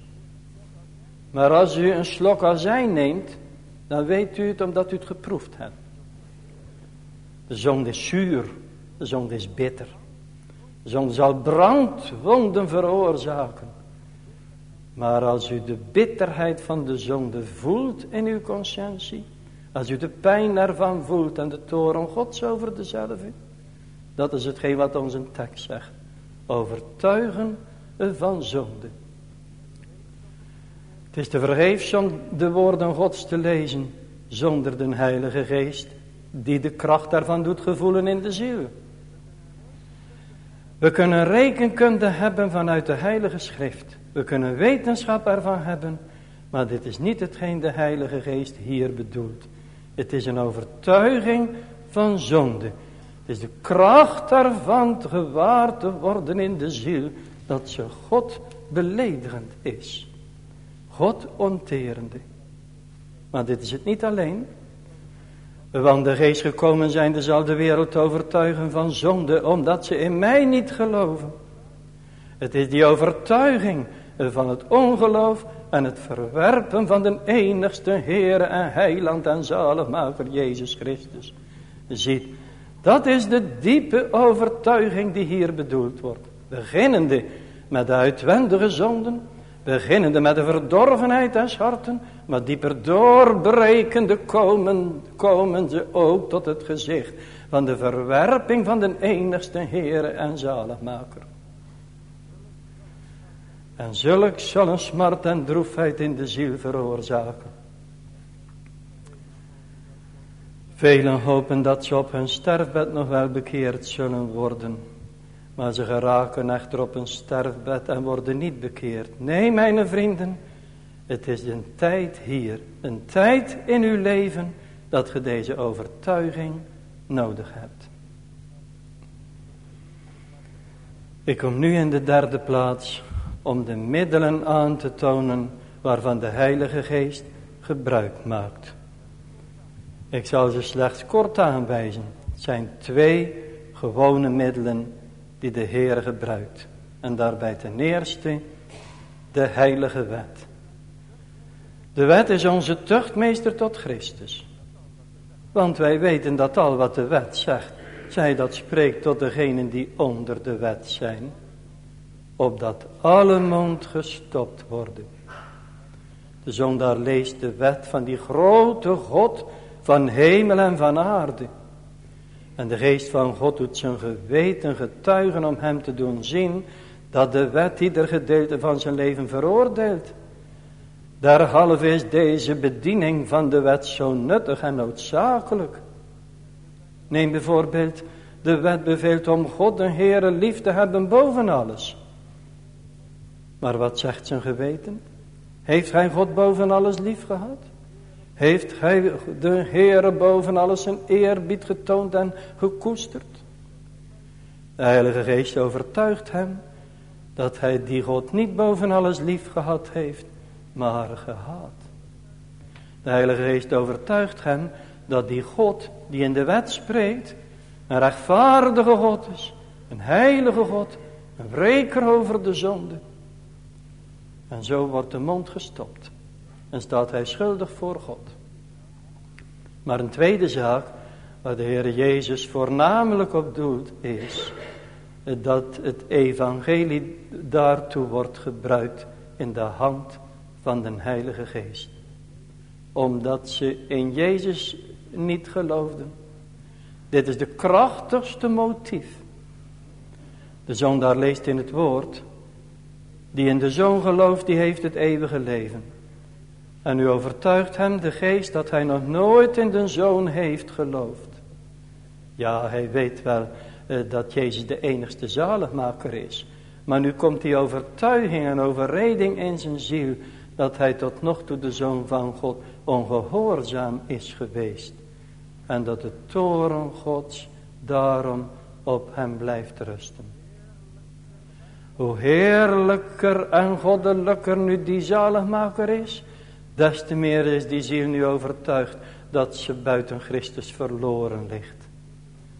Speaker 2: Maar als u een slok azijn neemt, dan weet u het omdat u het geproefd hebt. De zon is zuur, de zonde is bitter. De zonde zal brandwonden veroorzaken. Maar als u de bitterheid van de zonde voelt in uw conscientie. Als u de pijn ervan voelt en de toren gods over dezelfde. Dat is hetgeen wat onze tekst zegt. Overtuigen van zonde. Het is te vergeefs om de woorden gods te lezen. Zonder de heilige geest. Die de kracht daarvan doet gevoelen in de ziel. We kunnen rekenkunde hebben vanuit de heilige schrift. We kunnen wetenschap ervan hebben. Maar dit is niet hetgeen de heilige geest hier bedoelt. Het is een overtuiging van zonde. Het is de kracht daarvan gewaar te worden in de ziel. Dat ze God beledigend is. God onterende. Maar dit is het niet alleen. Want de geest gekomen zijn, zal de wereld overtuigen van zonde, omdat ze in mij niet geloven. Het is die overtuiging van het ongeloof en het verwerpen van de enigste Heere en Heiland en Zaligmaker Jezus Christus. Ziet, dat is de diepe overtuiging die hier bedoeld wordt. Beginnende met de uitwendige zonden, beginnende met de verdorvenheid des harten, maar dieper doorbrekende komen, komen ze ook tot het gezicht van de verwerping van de enigste Heere en Zaligmaker. En zulk zal een smart en droefheid in de ziel veroorzaken. Velen hopen dat ze op hun sterfbed nog wel bekeerd zullen worden. Maar ze geraken echter op een sterfbed en worden niet bekeerd. Nee, mijn vrienden, het is een tijd hier, een tijd in uw leven dat je deze overtuiging nodig hebt. Ik kom nu in de derde plaats om de middelen aan te tonen waarvan de Heilige Geest gebruik maakt. Ik zal ze slechts kort aanwijzen. Het zijn twee gewone middelen die de Heer gebruikt. En daarbij ten eerste de heilige wet. De wet is onze tuchtmeester tot Christus. Want wij weten dat al wat de wet zegt, zij dat spreekt tot degenen die onder de wet zijn, opdat alle mond gestopt worden. De zondaar leest de wet van die grote God van hemel en van aarde. En de geest van God doet zijn geweten getuigen om hem te doen zien dat de wet ieder gedeelte van zijn leven veroordeelt. Derhalve is deze bediening van de wet zo nuttig en noodzakelijk. Neem bijvoorbeeld, de wet beveelt om God de Heere lief te hebben boven alles. Maar wat zegt zijn geweten? Heeft hij God boven alles lief gehad? Heeft hij de Heere boven alles zijn eerbied getoond en gekoesterd? De Heilige Geest overtuigt hem dat hij die God niet boven alles lief gehad heeft, maar gehaat. De Heilige Geest overtuigt hem dat die God die in de wet spreekt, een rechtvaardige God is, een heilige God, een wreker over de zonde. En zo wordt de mond gestopt en staat hij schuldig voor God. Maar een tweede zaak, waar de Heer Jezus voornamelijk op doet, is dat het evangelie daartoe wordt gebruikt in de hand van de Heilige Geest. Omdat ze in Jezus niet geloofden. Dit is de krachtigste motief. De zoon daar leest in het woord. Die in de zoon gelooft, die heeft het eeuwige leven. En u overtuigt hem de geest dat hij nog nooit in de zoon heeft geloofd. Ja, hij weet wel eh, dat Jezus de enigste zaligmaker is. Maar nu komt die overtuiging en overreding in zijn ziel dat hij tot nog toe de Zoon van God ongehoorzaam is geweest. En dat de toren Gods daarom op hem blijft rusten. Hoe heerlijker en goddelijker nu die zaligmaker is, des te meer is die ziel nu overtuigd dat ze buiten Christus verloren ligt.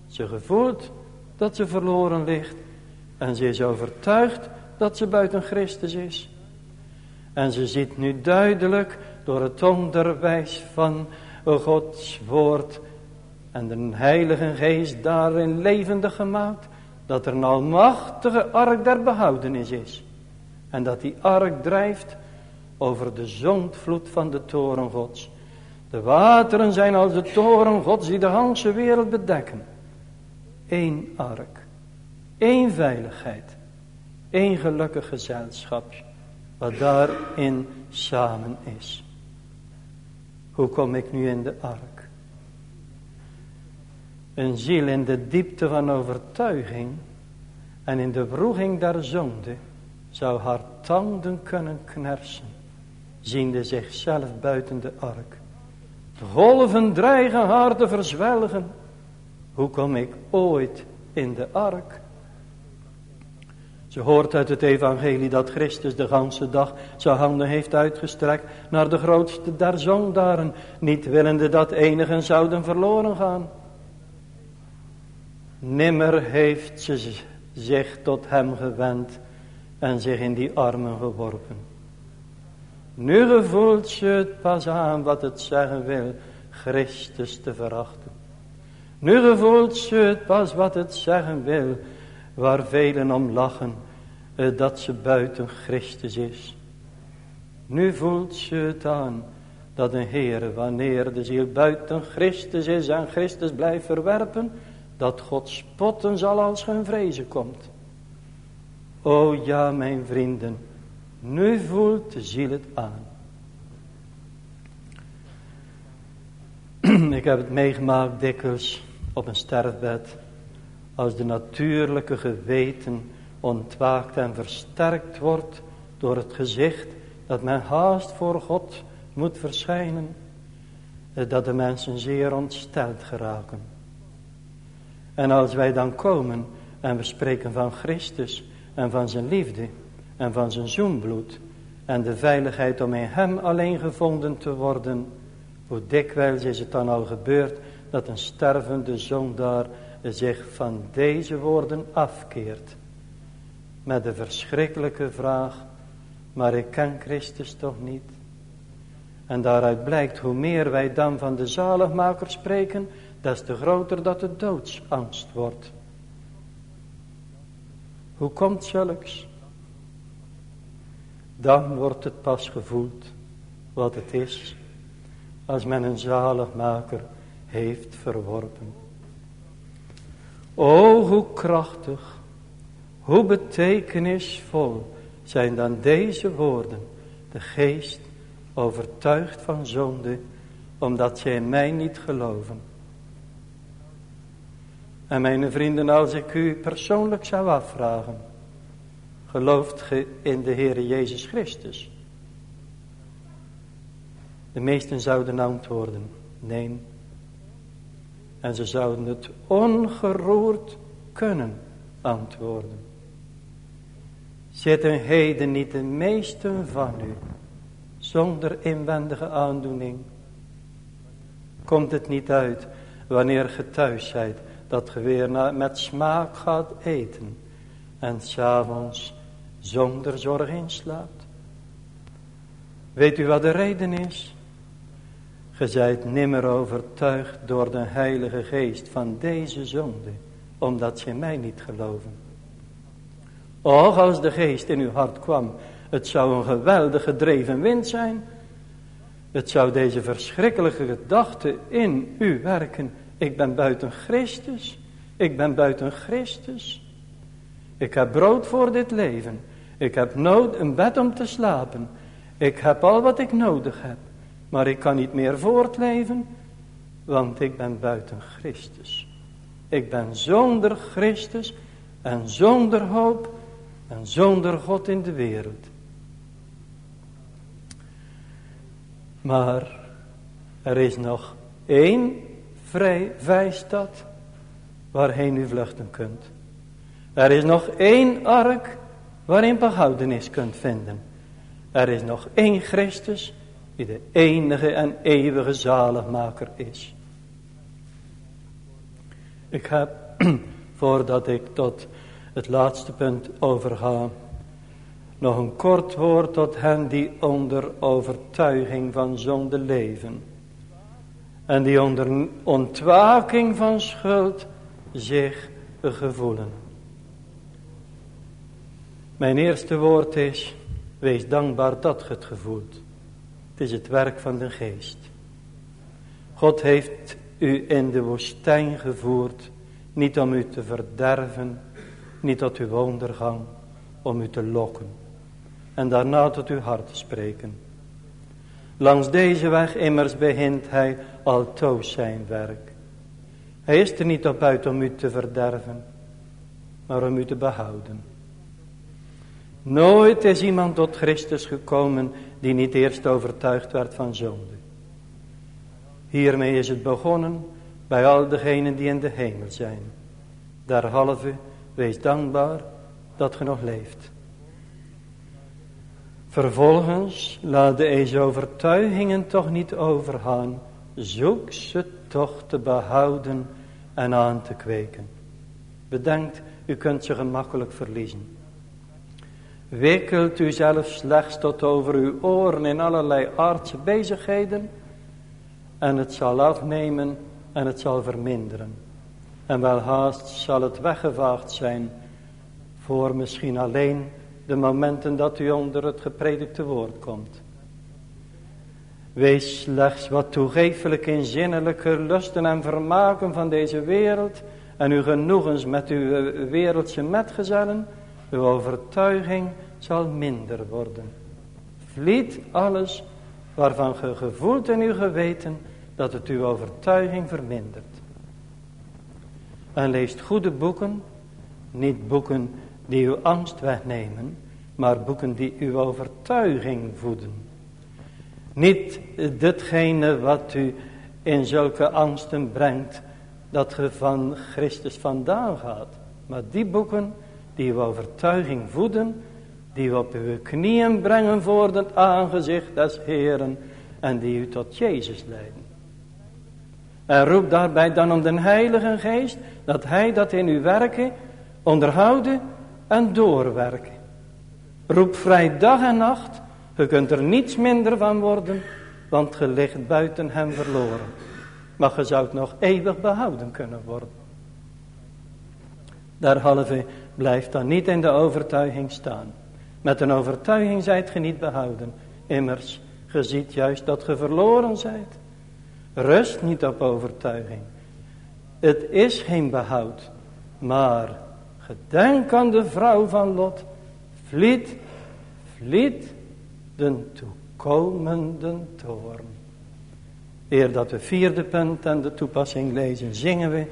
Speaker 2: Ze gevoelt dat ze verloren ligt en ze is overtuigd dat ze buiten Christus is. En ze ziet nu duidelijk door het onderwijs van Gods woord en de heilige geest daarin levendig gemaakt. Dat er een almachtige ark der behoudenis is. En dat die ark drijft over de zondvloed van de toren gods. De wateren zijn als de toren gods die de hele wereld bedekken. Eén ark. één veiligheid. één gelukkig gezelschapje wat daarin samen is. Hoe kom ik nu in de ark? Een ziel in de diepte van overtuiging en in de vroeging der zonde zou haar tanden kunnen knersen, ziende zichzelf buiten de ark. De golven dreigen haar te verzwelgen. Hoe kom ik ooit in de ark? Ze hoort uit het evangelie dat Christus de ganse dag zijn handen heeft uitgestrekt naar de grootste der zondaren, niet willende dat enigen zouden verloren gaan. Nimmer heeft ze zich tot hem gewend en zich in die armen geworpen. Nu gevoelt ze het pas aan wat het zeggen wil, Christus te verachten. Nu gevoelt ze het pas wat het zeggen wil, waar velen om lachen, eh, dat ze buiten Christus is. Nu voelt ze het aan dat een Heer, wanneer de ziel buiten Christus is en Christus blijft verwerpen, dat God spotten zal als geen vrezen komt. O ja, mijn vrienden, nu voelt de ziel het aan. Ik heb het meegemaakt dikwijls op een sterfbed als de natuurlijke geweten ontwaakt en versterkt wordt door het gezicht dat men haast voor God moet verschijnen, eh, dat de mensen zeer ontsteld geraken. En als wij dan komen en we spreken van Christus en van zijn liefde en van zijn zoenbloed en de veiligheid om in hem alleen gevonden te worden, hoe dikwijls is het dan al gebeurd dat een stervende zondaar zich van deze woorden afkeert. Met de verschrikkelijke vraag, maar ik ken Christus toch niet? En daaruit blijkt hoe meer wij dan van de zaligmaker spreken, des te groter dat de doodsangst wordt. Hoe komt zulks? Dan wordt het pas gevoeld wat het is als men een zaligmaker heeft verworpen. O, hoe krachtig, hoe betekenisvol zijn dan deze woorden. De geest overtuigd van zonde, omdat zij in mij niet geloven. En mijn vrienden, als ik u persoonlijk zou afvragen, gelooft ge in de Heer Jezus Christus? De meesten zouden antwoorden, nee. En ze zouden het ongeroerd kunnen antwoorden. Zitten heden niet de meesten van u zonder inwendige aandoening? Komt het niet uit wanneer ge thuis zijt dat ge weer met smaak gaat eten en s'avonds zonder zorg inslaapt? Weet u wat de reden is? Ge zijt nimmer overtuigd door de Heilige Geest van deze zonde, omdat ze mij niet geloven. Och, als de Geest in uw hart kwam, het zou een geweldige gedreven wind zijn. Het zou deze verschrikkelijke gedachte in u werken. Ik ben buiten Christus. Ik ben buiten Christus. Ik heb brood voor dit leven. Ik heb nood een bed om te slapen. Ik heb al wat ik nodig heb. Maar ik kan niet meer voortleven, want ik ben buiten Christus. Ik ben zonder Christus en zonder hoop en zonder God in de wereld. Maar er is nog één vrij vijstad waarheen u vluchten kunt. Er is nog één ark waarin behoudenis kunt vinden. Er is nog één Christus die de enige en eeuwige zaligmaker is. Ik heb, voordat ik tot het laatste punt overga, nog een kort woord tot hen die onder overtuiging van zonde leven. En die onder ontwaking van schuld zich gevoelen. Mijn eerste woord is, wees dankbaar dat je het gevoelt is het werk van de geest. God heeft u in de woestijn gevoerd, niet om u te verderven, niet tot uw ondergang, om u te lokken. En daarna tot uw hart te spreken. Langs deze weg immers begint hij altoos zijn werk. Hij is er niet op uit om u te verderven, maar om u te behouden. Nooit is iemand tot Christus gekomen die niet eerst overtuigd werd van zonde. Hiermee is het begonnen bij al degenen die in de hemel zijn. Derhalve wees dankbaar dat ge nog leeft. Vervolgens laat deze overtuigingen toch niet overgaan. Zoek ze toch te behouden en aan te kweken. Bedenkt, u kunt ze gemakkelijk verliezen. Wikkelt u zelf slechts tot over uw oren in allerlei aardse bezigheden. En het zal afnemen en het zal verminderen. En welhaast zal het weggevaagd zijn voor misschien alleen de momenten dat u onder het gepredikte woord komt. Wees slechts wat toegeeflijk in zinnelijke lusten en vermaken van deze wereld en uw genoegens met uw wereldse metgezellen uw overtuiging zal minder worden. Vliet alles waarvan ge gevoelt in uw geweten dat het uw overtuiging vermindert. En leest goede boeken, niet boeken die uw angst wegnemen, maar boeken die uw overtuiging voeden. Niet ditgene wat u in zulke angsten brengt, dat ge van Christus vandaan gaat, maar die boeken die uw overtuiging voeden, die u op uw knieën brengen voor het aangezicht des Heeren en die u tot Jezus leiden. En roep daarbij dan om de Heilige Geest, dat Hij dat in uw werken onderhouden en doorwerken. Roep vrij dag en nacht, je kunt er niets minder van worden, want je ligt buiten hem verloren. Maar je zou het nog eeuwig behouden kunnen worden. Derhalve blijft dan niet in de overtuiging staan. Met een overtuiging zijt ge niet behouden. Immers, ge ziet juist dat ge verloren zijt. Rust niet op overtuiging. Het is geen behoud. Maar gedenk aan de vrouw van Lot. Vliet, vliet de toekomende toorn. Eer dat we vierde punt en de toepassing lezen, zingen we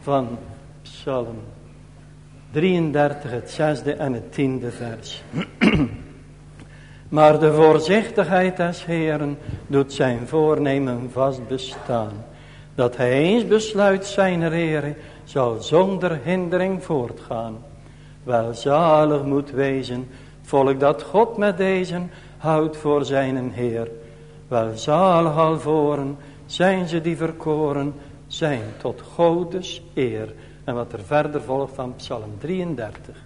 Speaker 2: van Psalm 33, het zesde en het tiende vers. maar de voorzichtigheid des Heeren doet zijn voornemen vast bestaan. Dat hij eens besluit zijn reren zal zonder hindering voortgaan. Welzalig moet wezen, volk dat God met deze houdt voor zijn Heer. Welzalig alvoren zijn ze die verkoren zijn tot Godes eer. En wat er verder volgt van Psalm 33.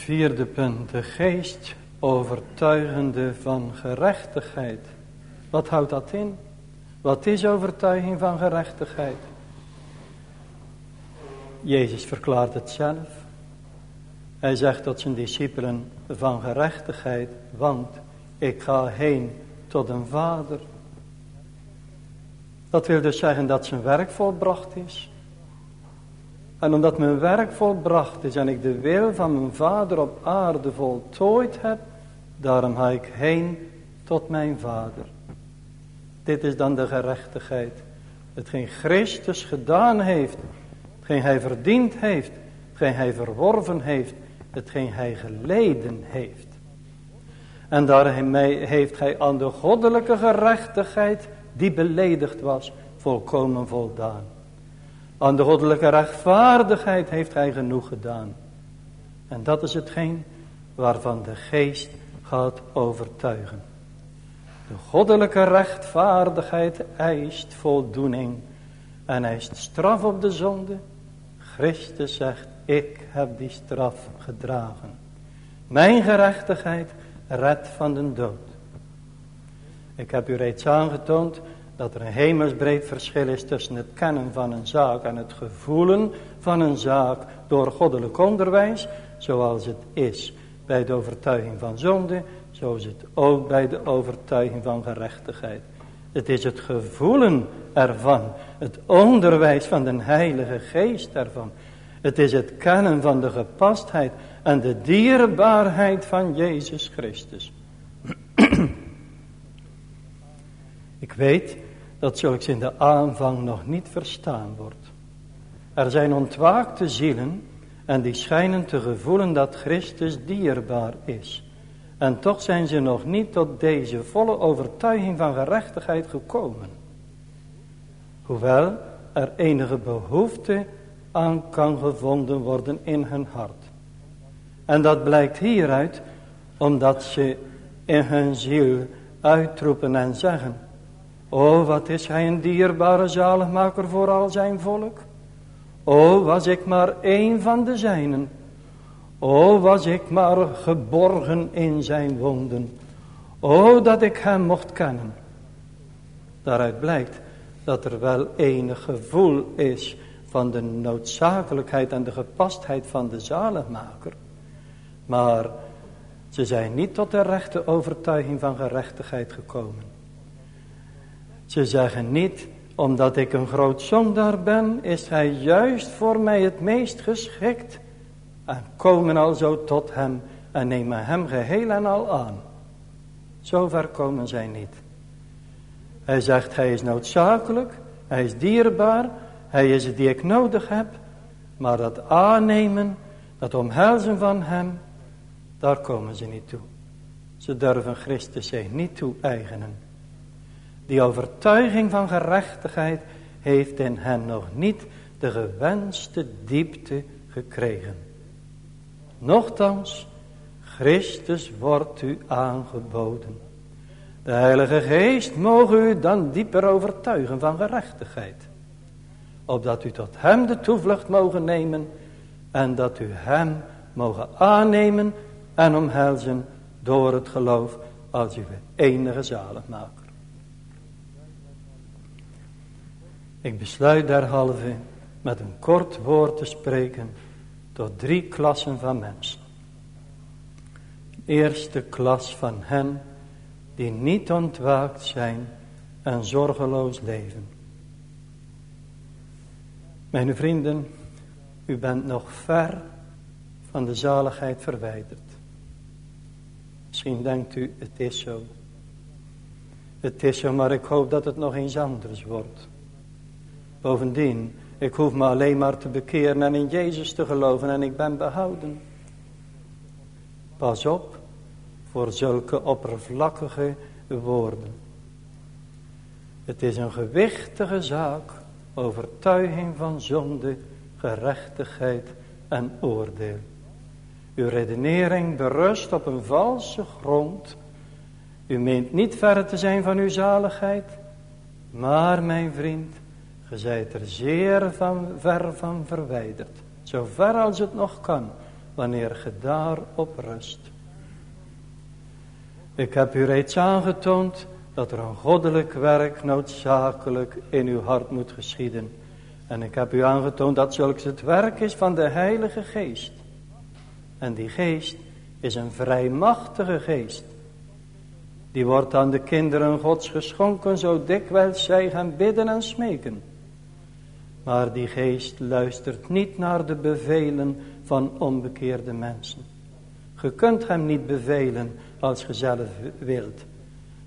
Speaker 2: Vierde punt, de geest overtuigende van gerechtigheid. Wat houdt dat in? Wat is overtuiging van gerechtigheid? Jezus verklaart het zelf. Hij zegt tot zijn discipelen van gerechtigheid, want ik ga heen tot een vader. Dat wil dus zeggen dat zijn werk volbracht is. En omdat mijn werk volbracht is en ik de wil van mijn vader op aarde voltooid heb, daarom ga ik heen tot mijn vader. Dit is dan de gerechtigheid. Hetgeen Christus gedaan heeft, hetgeen hij verdiend heeft, hetgeen hij verworven heeft, hetgeen hij geleden heeft. En daarmee heeft hij aan de goddelijke gerechtigheid die beledigd was, volkomen voldaan. Aan de goddelijke rechtvaardigheid heeft hij genoeg gedaan. En dat is hetgeen waarvan de geest gaat overtuigen. De goddelijke rechtvaardigheid eist voldoening en eist straf op de zonde. Christus zegt, ik heb die straf gedragen. Mijn gerechtigheid redt van de dood. Ik heb u reeds aangetoond dat er een hemelsbreed verschil is tussen het kennen van een zaak en het gevoelen van een zaak door goddelijk onderwijs, zoals het is bij de overtuiging van zonde, zo is het ook bij de overtuiging van gerechtigheid. Het is het gevoelen ervan, het onderwijs van de Heilige Geest ervan. Het is het kennen van de gepastheid en de dierbaarheid van Jezus Christus. Ik weet dat zulks in de aanvang nog niet verstaan wordt. Er zijn ontwaakte zielen en die schijnen te gevoelen dat Christus dierbaar is. En toch zijn ze nog niet tot deze volle overtuiging van gerechtigheid gekomen. Hoewel er enige behoefte aan kan gevonden worden in hun hart. En dat blijkt hieruit omdat ze in hun ziel uitroepen en zeggen. O wat is hij een dierbare zaligmaker voor al zijn volk. O was ik maar één van de zijnen. O was ik maar geborgen in zijn wonden. O dat ik hem mocht kennen. Daaruit blijkt dat er wel enig gevoel is van de noodzakelijkheid en de gepastheid van de zaligmaker. Maar ze zijn niet tot de rechte overtuiging van gerechtigheid gekomen. Ze zeggen niet, omdat ik een groot zondaar ben, is hij juist voor mij het meest geschikt. En komen alzo tot hem en nemen hem geheel en al aan. Zover komen zij niet. Hij zegt, hij is noodzakelijk, hij is dierbaar, hij is het die ik nodig heb. Maar dat aannemen, dat omhelzen van hem, daar komen ze niet toe. Ze durven Christus zich niet toe-eigenen. Die overtuiging van gerechtigheid heeft in hen nog niet de gewenste diepte gekregen. Nochtans, Christus wordt u aangeboden. De Heilige Geest mogen u dan dieper overtuigen van gerechtigheid. Opdat u tot Hem de toevlucht mogen nemen en dat u Hem mogen aannemen en omhelzen door het geloof als uw enige zaligmaker. Ik besluit derhalve met een kort woord te spreken tot drie klassen van mensen. Eerste klas van hen die niet ontwaakt zijn en zorgeloos leven. Mijn vrienden, u bent nog ver van de zaligheid verwijderd. Misschien denkt u, het is zo. Het is zo, maar ik hoop dat het nog eens anders wordt. Bovendien, ik hoef me alleen maar te bekeren en in Jezus te geloven en ik ben behouden. Pas op voor zulke oppervlakkige woorden. Het is een gewichtige zaak, overtuiging van zonde, gerechtigheid en oordeel. Uw redenering berust op een valse grond. U meent niet ver te zijn van uw zaligheid. Maar mijn vriend, ge zijt er zeer van, ver van verwijderd. Zo ver als het nog kan. wanneer ge daarop rust. Ik heb u reeds aangetoond dat er een goddelijk werk noodzakelijk in uw hart moet geschieden. En ik heb u aangetoond dat zulks het werk is van de Heilige Geest. En die geest is een vrijmachtige geest. Die wordt aan de kinderen gods geschonken zo dikwijls zij gaan bidden en smeken. Maar die geest luistert niet naar de bevelen van onbekeerde mensen. Je kunt hem niet bevelen als je zelf wilt.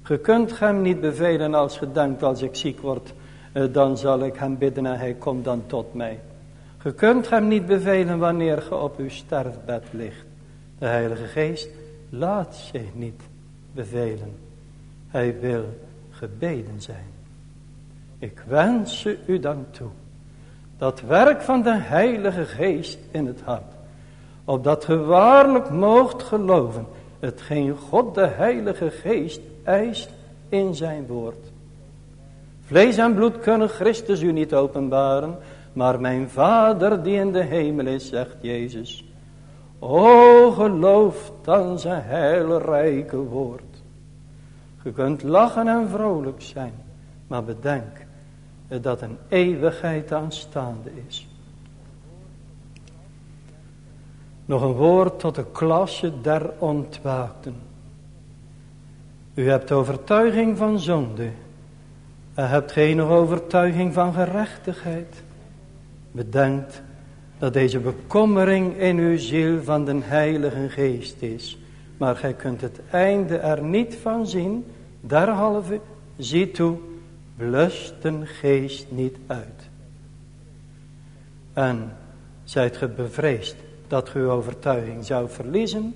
Speaker 2: Je kunt hem niet bevelen als je denkt als ik ziek word, eh, dan zal ik hem bidden en hij komt dan tot mij. Je kunt hem niet bevelen wanneer je op uw sterfbed ligt. De Heilige Geest laat zich niet bevelen. Hij wil gebeden zijn. Ik wens u dan toe. Dat werk van de Heilige Geest in het hart. Opdat ge waarlijk moogt geloven. Hetgeen God de Heilige Geest eist in zijn woord. Vlees en bloed kunnen Christus u niet openbaren. Maar mijn Vader die in de hemel is, zegt Jezus. O geloof dan zijn heilrijke woord. Je kunt lachen en vrolijk zijn. Maar bedenk dat een eeuwigheid aanstaande is. Nog een woord tot de klasse der ontwaakten. U hebt overtuiging van zonde. En hebt geen overtuiging van gerechtigheid. Bedenkt dat deze bekommering in uw ziel van de Heilige Geest is. Maar gij kunt het einde er niet van zien. Derhalve, zie toe, blust een geest niet uit. En zijt ge bevreesd dat ge uw overtuiging zou verliezen?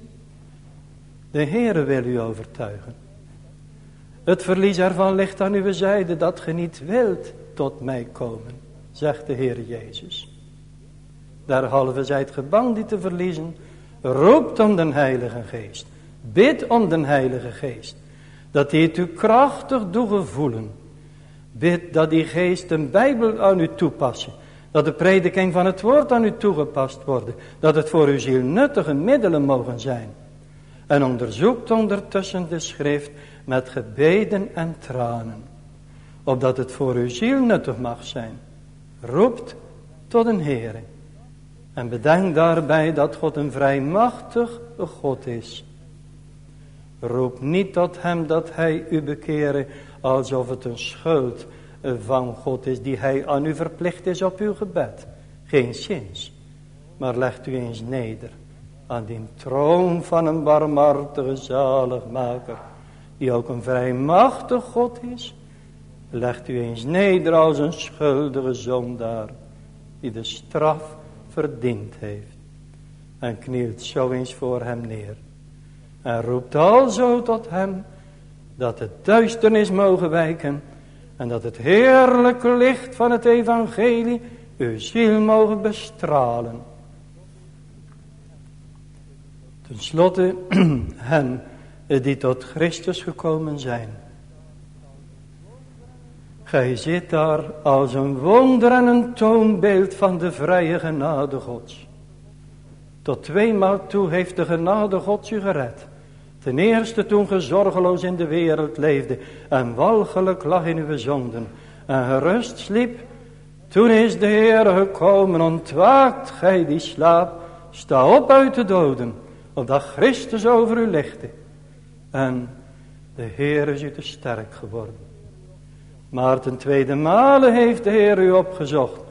Speaker 2: De Heere wil u overtuigen. Het verlies ervan ligt aan uw zijde dat ge niet wilt tot mij komen, zegt de Heer Jezus. Derhalve zijt ge bang die te verliezen, roept om den Heilige Geest. Bid om den Heilige Geest, dat hij het u krachtig doet gevoelen. Bid dat die geest een Bijbel aan u toepassen. Dat de prediking van het woord aan u toegepast wordt. Dat het voor uw ziel nuttige middelen mogen zijn. En onderzoekt ondertussen de schrift met gebeden en tranen. Opdat het voor uw ziel nuttig mag zijn. Roept tot een Heere. En bedenk daarbij dat God een vrijmachtig God is. Roep niet tot hem dat hij u bekeren alsof het een schuld van God is die hij aan u verplicht is op uw gebed. Geen zins. Maar legt u eens neder aan die troon van een barmhartige zaligmaker. Die ook een vrijmachtig God is. Legt u eens neder als een schuldige zondaar. Die de straf verdiend heeft. En knielt zo eens voor hem neer. En roept alzo tot hem dat het duisternis mogen wijken en dat het heerlijke licht van het evangelie uw ziel mogen bestralen. Ten slotte hen die tot Christus gekomen zijn. Gij zit daar als een wonder en een toonbeeld van de vrije genade Gods. Tot tweemaal toe heeft de genade Gods u gered. Ten eerste toen ge zorgeloos in de wereld leefde en walgelijk lag in uw zonden en gerust sliep. Toen is de Heer gekomen, ontwaakt gij die slaap, sta op uit de doden, opdat Christus over u lichtte. En de Heer is u te sterk geworden. Maar ten tweede male heeft de Heer u opgezocht,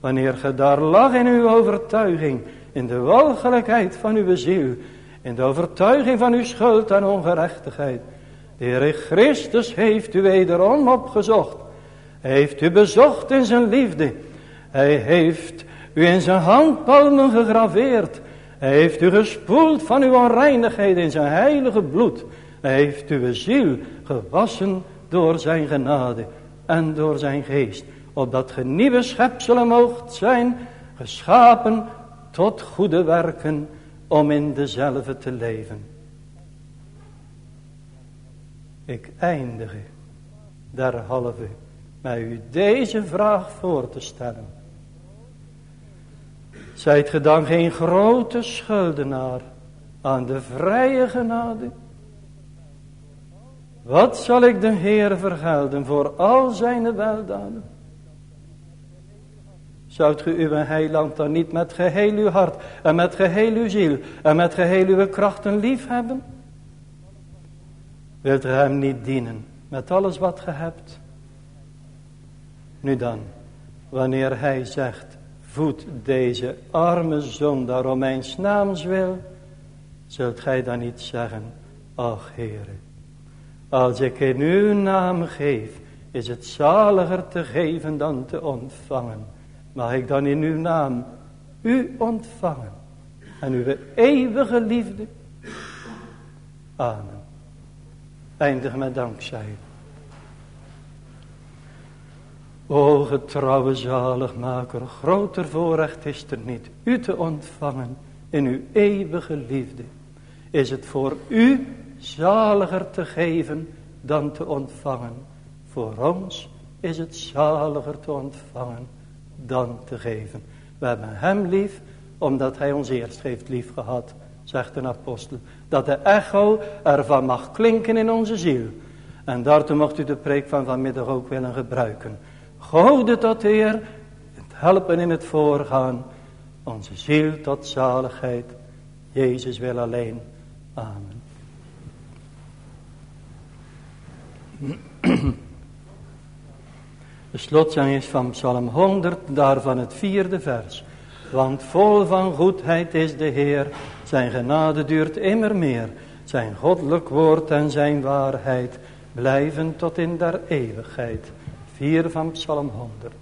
Speaker 2: wanneer ge daar lag in uw overtuiging, in de walgelijkheid van uw ziel, in de overtuiging van uw schuld en ongerechtigheid. De Heer Christus heeft u wederom opgezocht. Hij heeft u bezocht in zijn liefde. Hij heeft u in zijn handpalmen gegraveerd. Hij heeft u gespoeld van uw onreinigheid in zijn heilige bloed. Hij heeft uw ziel gewassen door zijn genade en door zijn geest. Opdat ge nieuwe schepselen moogt zijn, geschapen tot goede werken om in dezelfde te leven. Ik eindige derhalve met u deze vraag voor te stellen. Zijt ge dan geen grote schuldenaar aan de vrije genade? Wat zal ik de Heer vergelden voor al zijn weldaden? Zoudt ge uw heiland dan niet met geheel uw hart en met geheel uw ziel en met geheel uw krachten lief hebben? Wilt ge hem niet dienen met alles wat ge hebt? Nu dan, wanneer hij zegt, voed deze arme zondaar om mijn naams wil, zult gij dan niet zeggen, ach Heere, als ik in uw naam geef, is het zaliger te geven dan te ontvangen. Mag ik dan in uw naam u ontvangen en uw eeuwige liefde? Amen. Eindig met dankzij. O getrouwe zaligmaker, groter voorrecht is er niet u te ontvangen in uw eeuwige liefde. Is het voor u zaliger te geven dan te ontvangen. Voor ons is het zaliger te ontvangen dan te geven. We hebben hem lief, omdat hij ons eerst heeft lief gehad, zegt een apostel. Dat de echo ervan mag klinken in onze ziel. En daartoe mocht u de preek van vanmiddag ook willen gebruiken. Gode tot Heer, het helpen in het voorgaan, onze ziel tot zaligheid. Jezus wil alleen. Amen. De slotzang is van Psalm 100, daarvan het vierde vers. Want vol van goedheid is de Heer, zijn genade duurt immer meer. Zijn goddelijk woord en zijn waarheid blijven tot in der eeuwigheid. Vier van Psalm 100.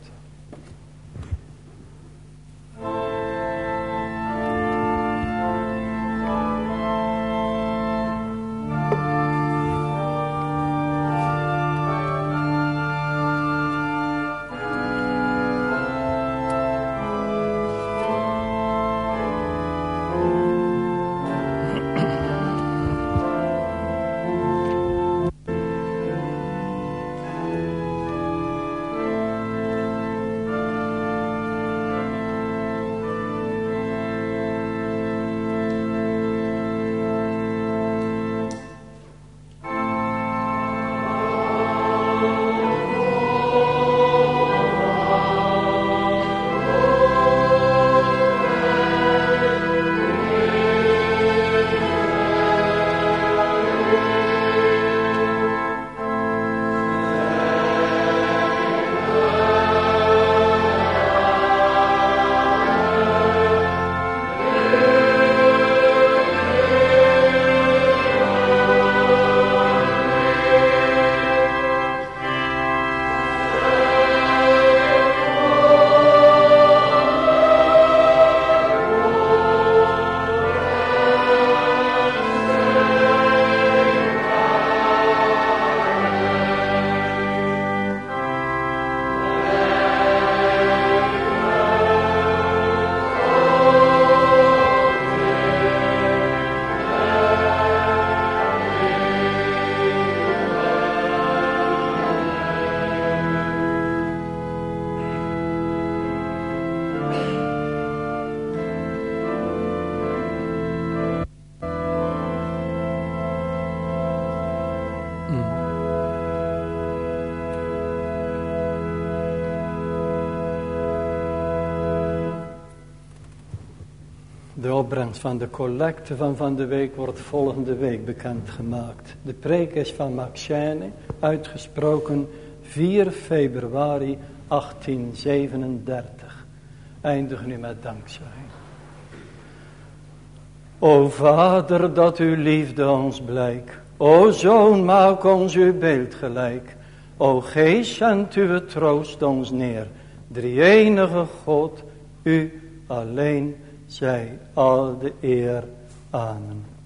Speaker 2: Opbrengst van de collecte van van de week wordt volgende week bekendgemaakt. De preek is van Maxene, uitgesproken 4 februari 1837. Eindig nu met dankzij. O Vader, dat uw liefde ons blijk. O Zoon, maak ons uw beeld gelijk. O Geest, zendt uw troost ons neer. Drie enige God, u alleen zij al de eer. Amen.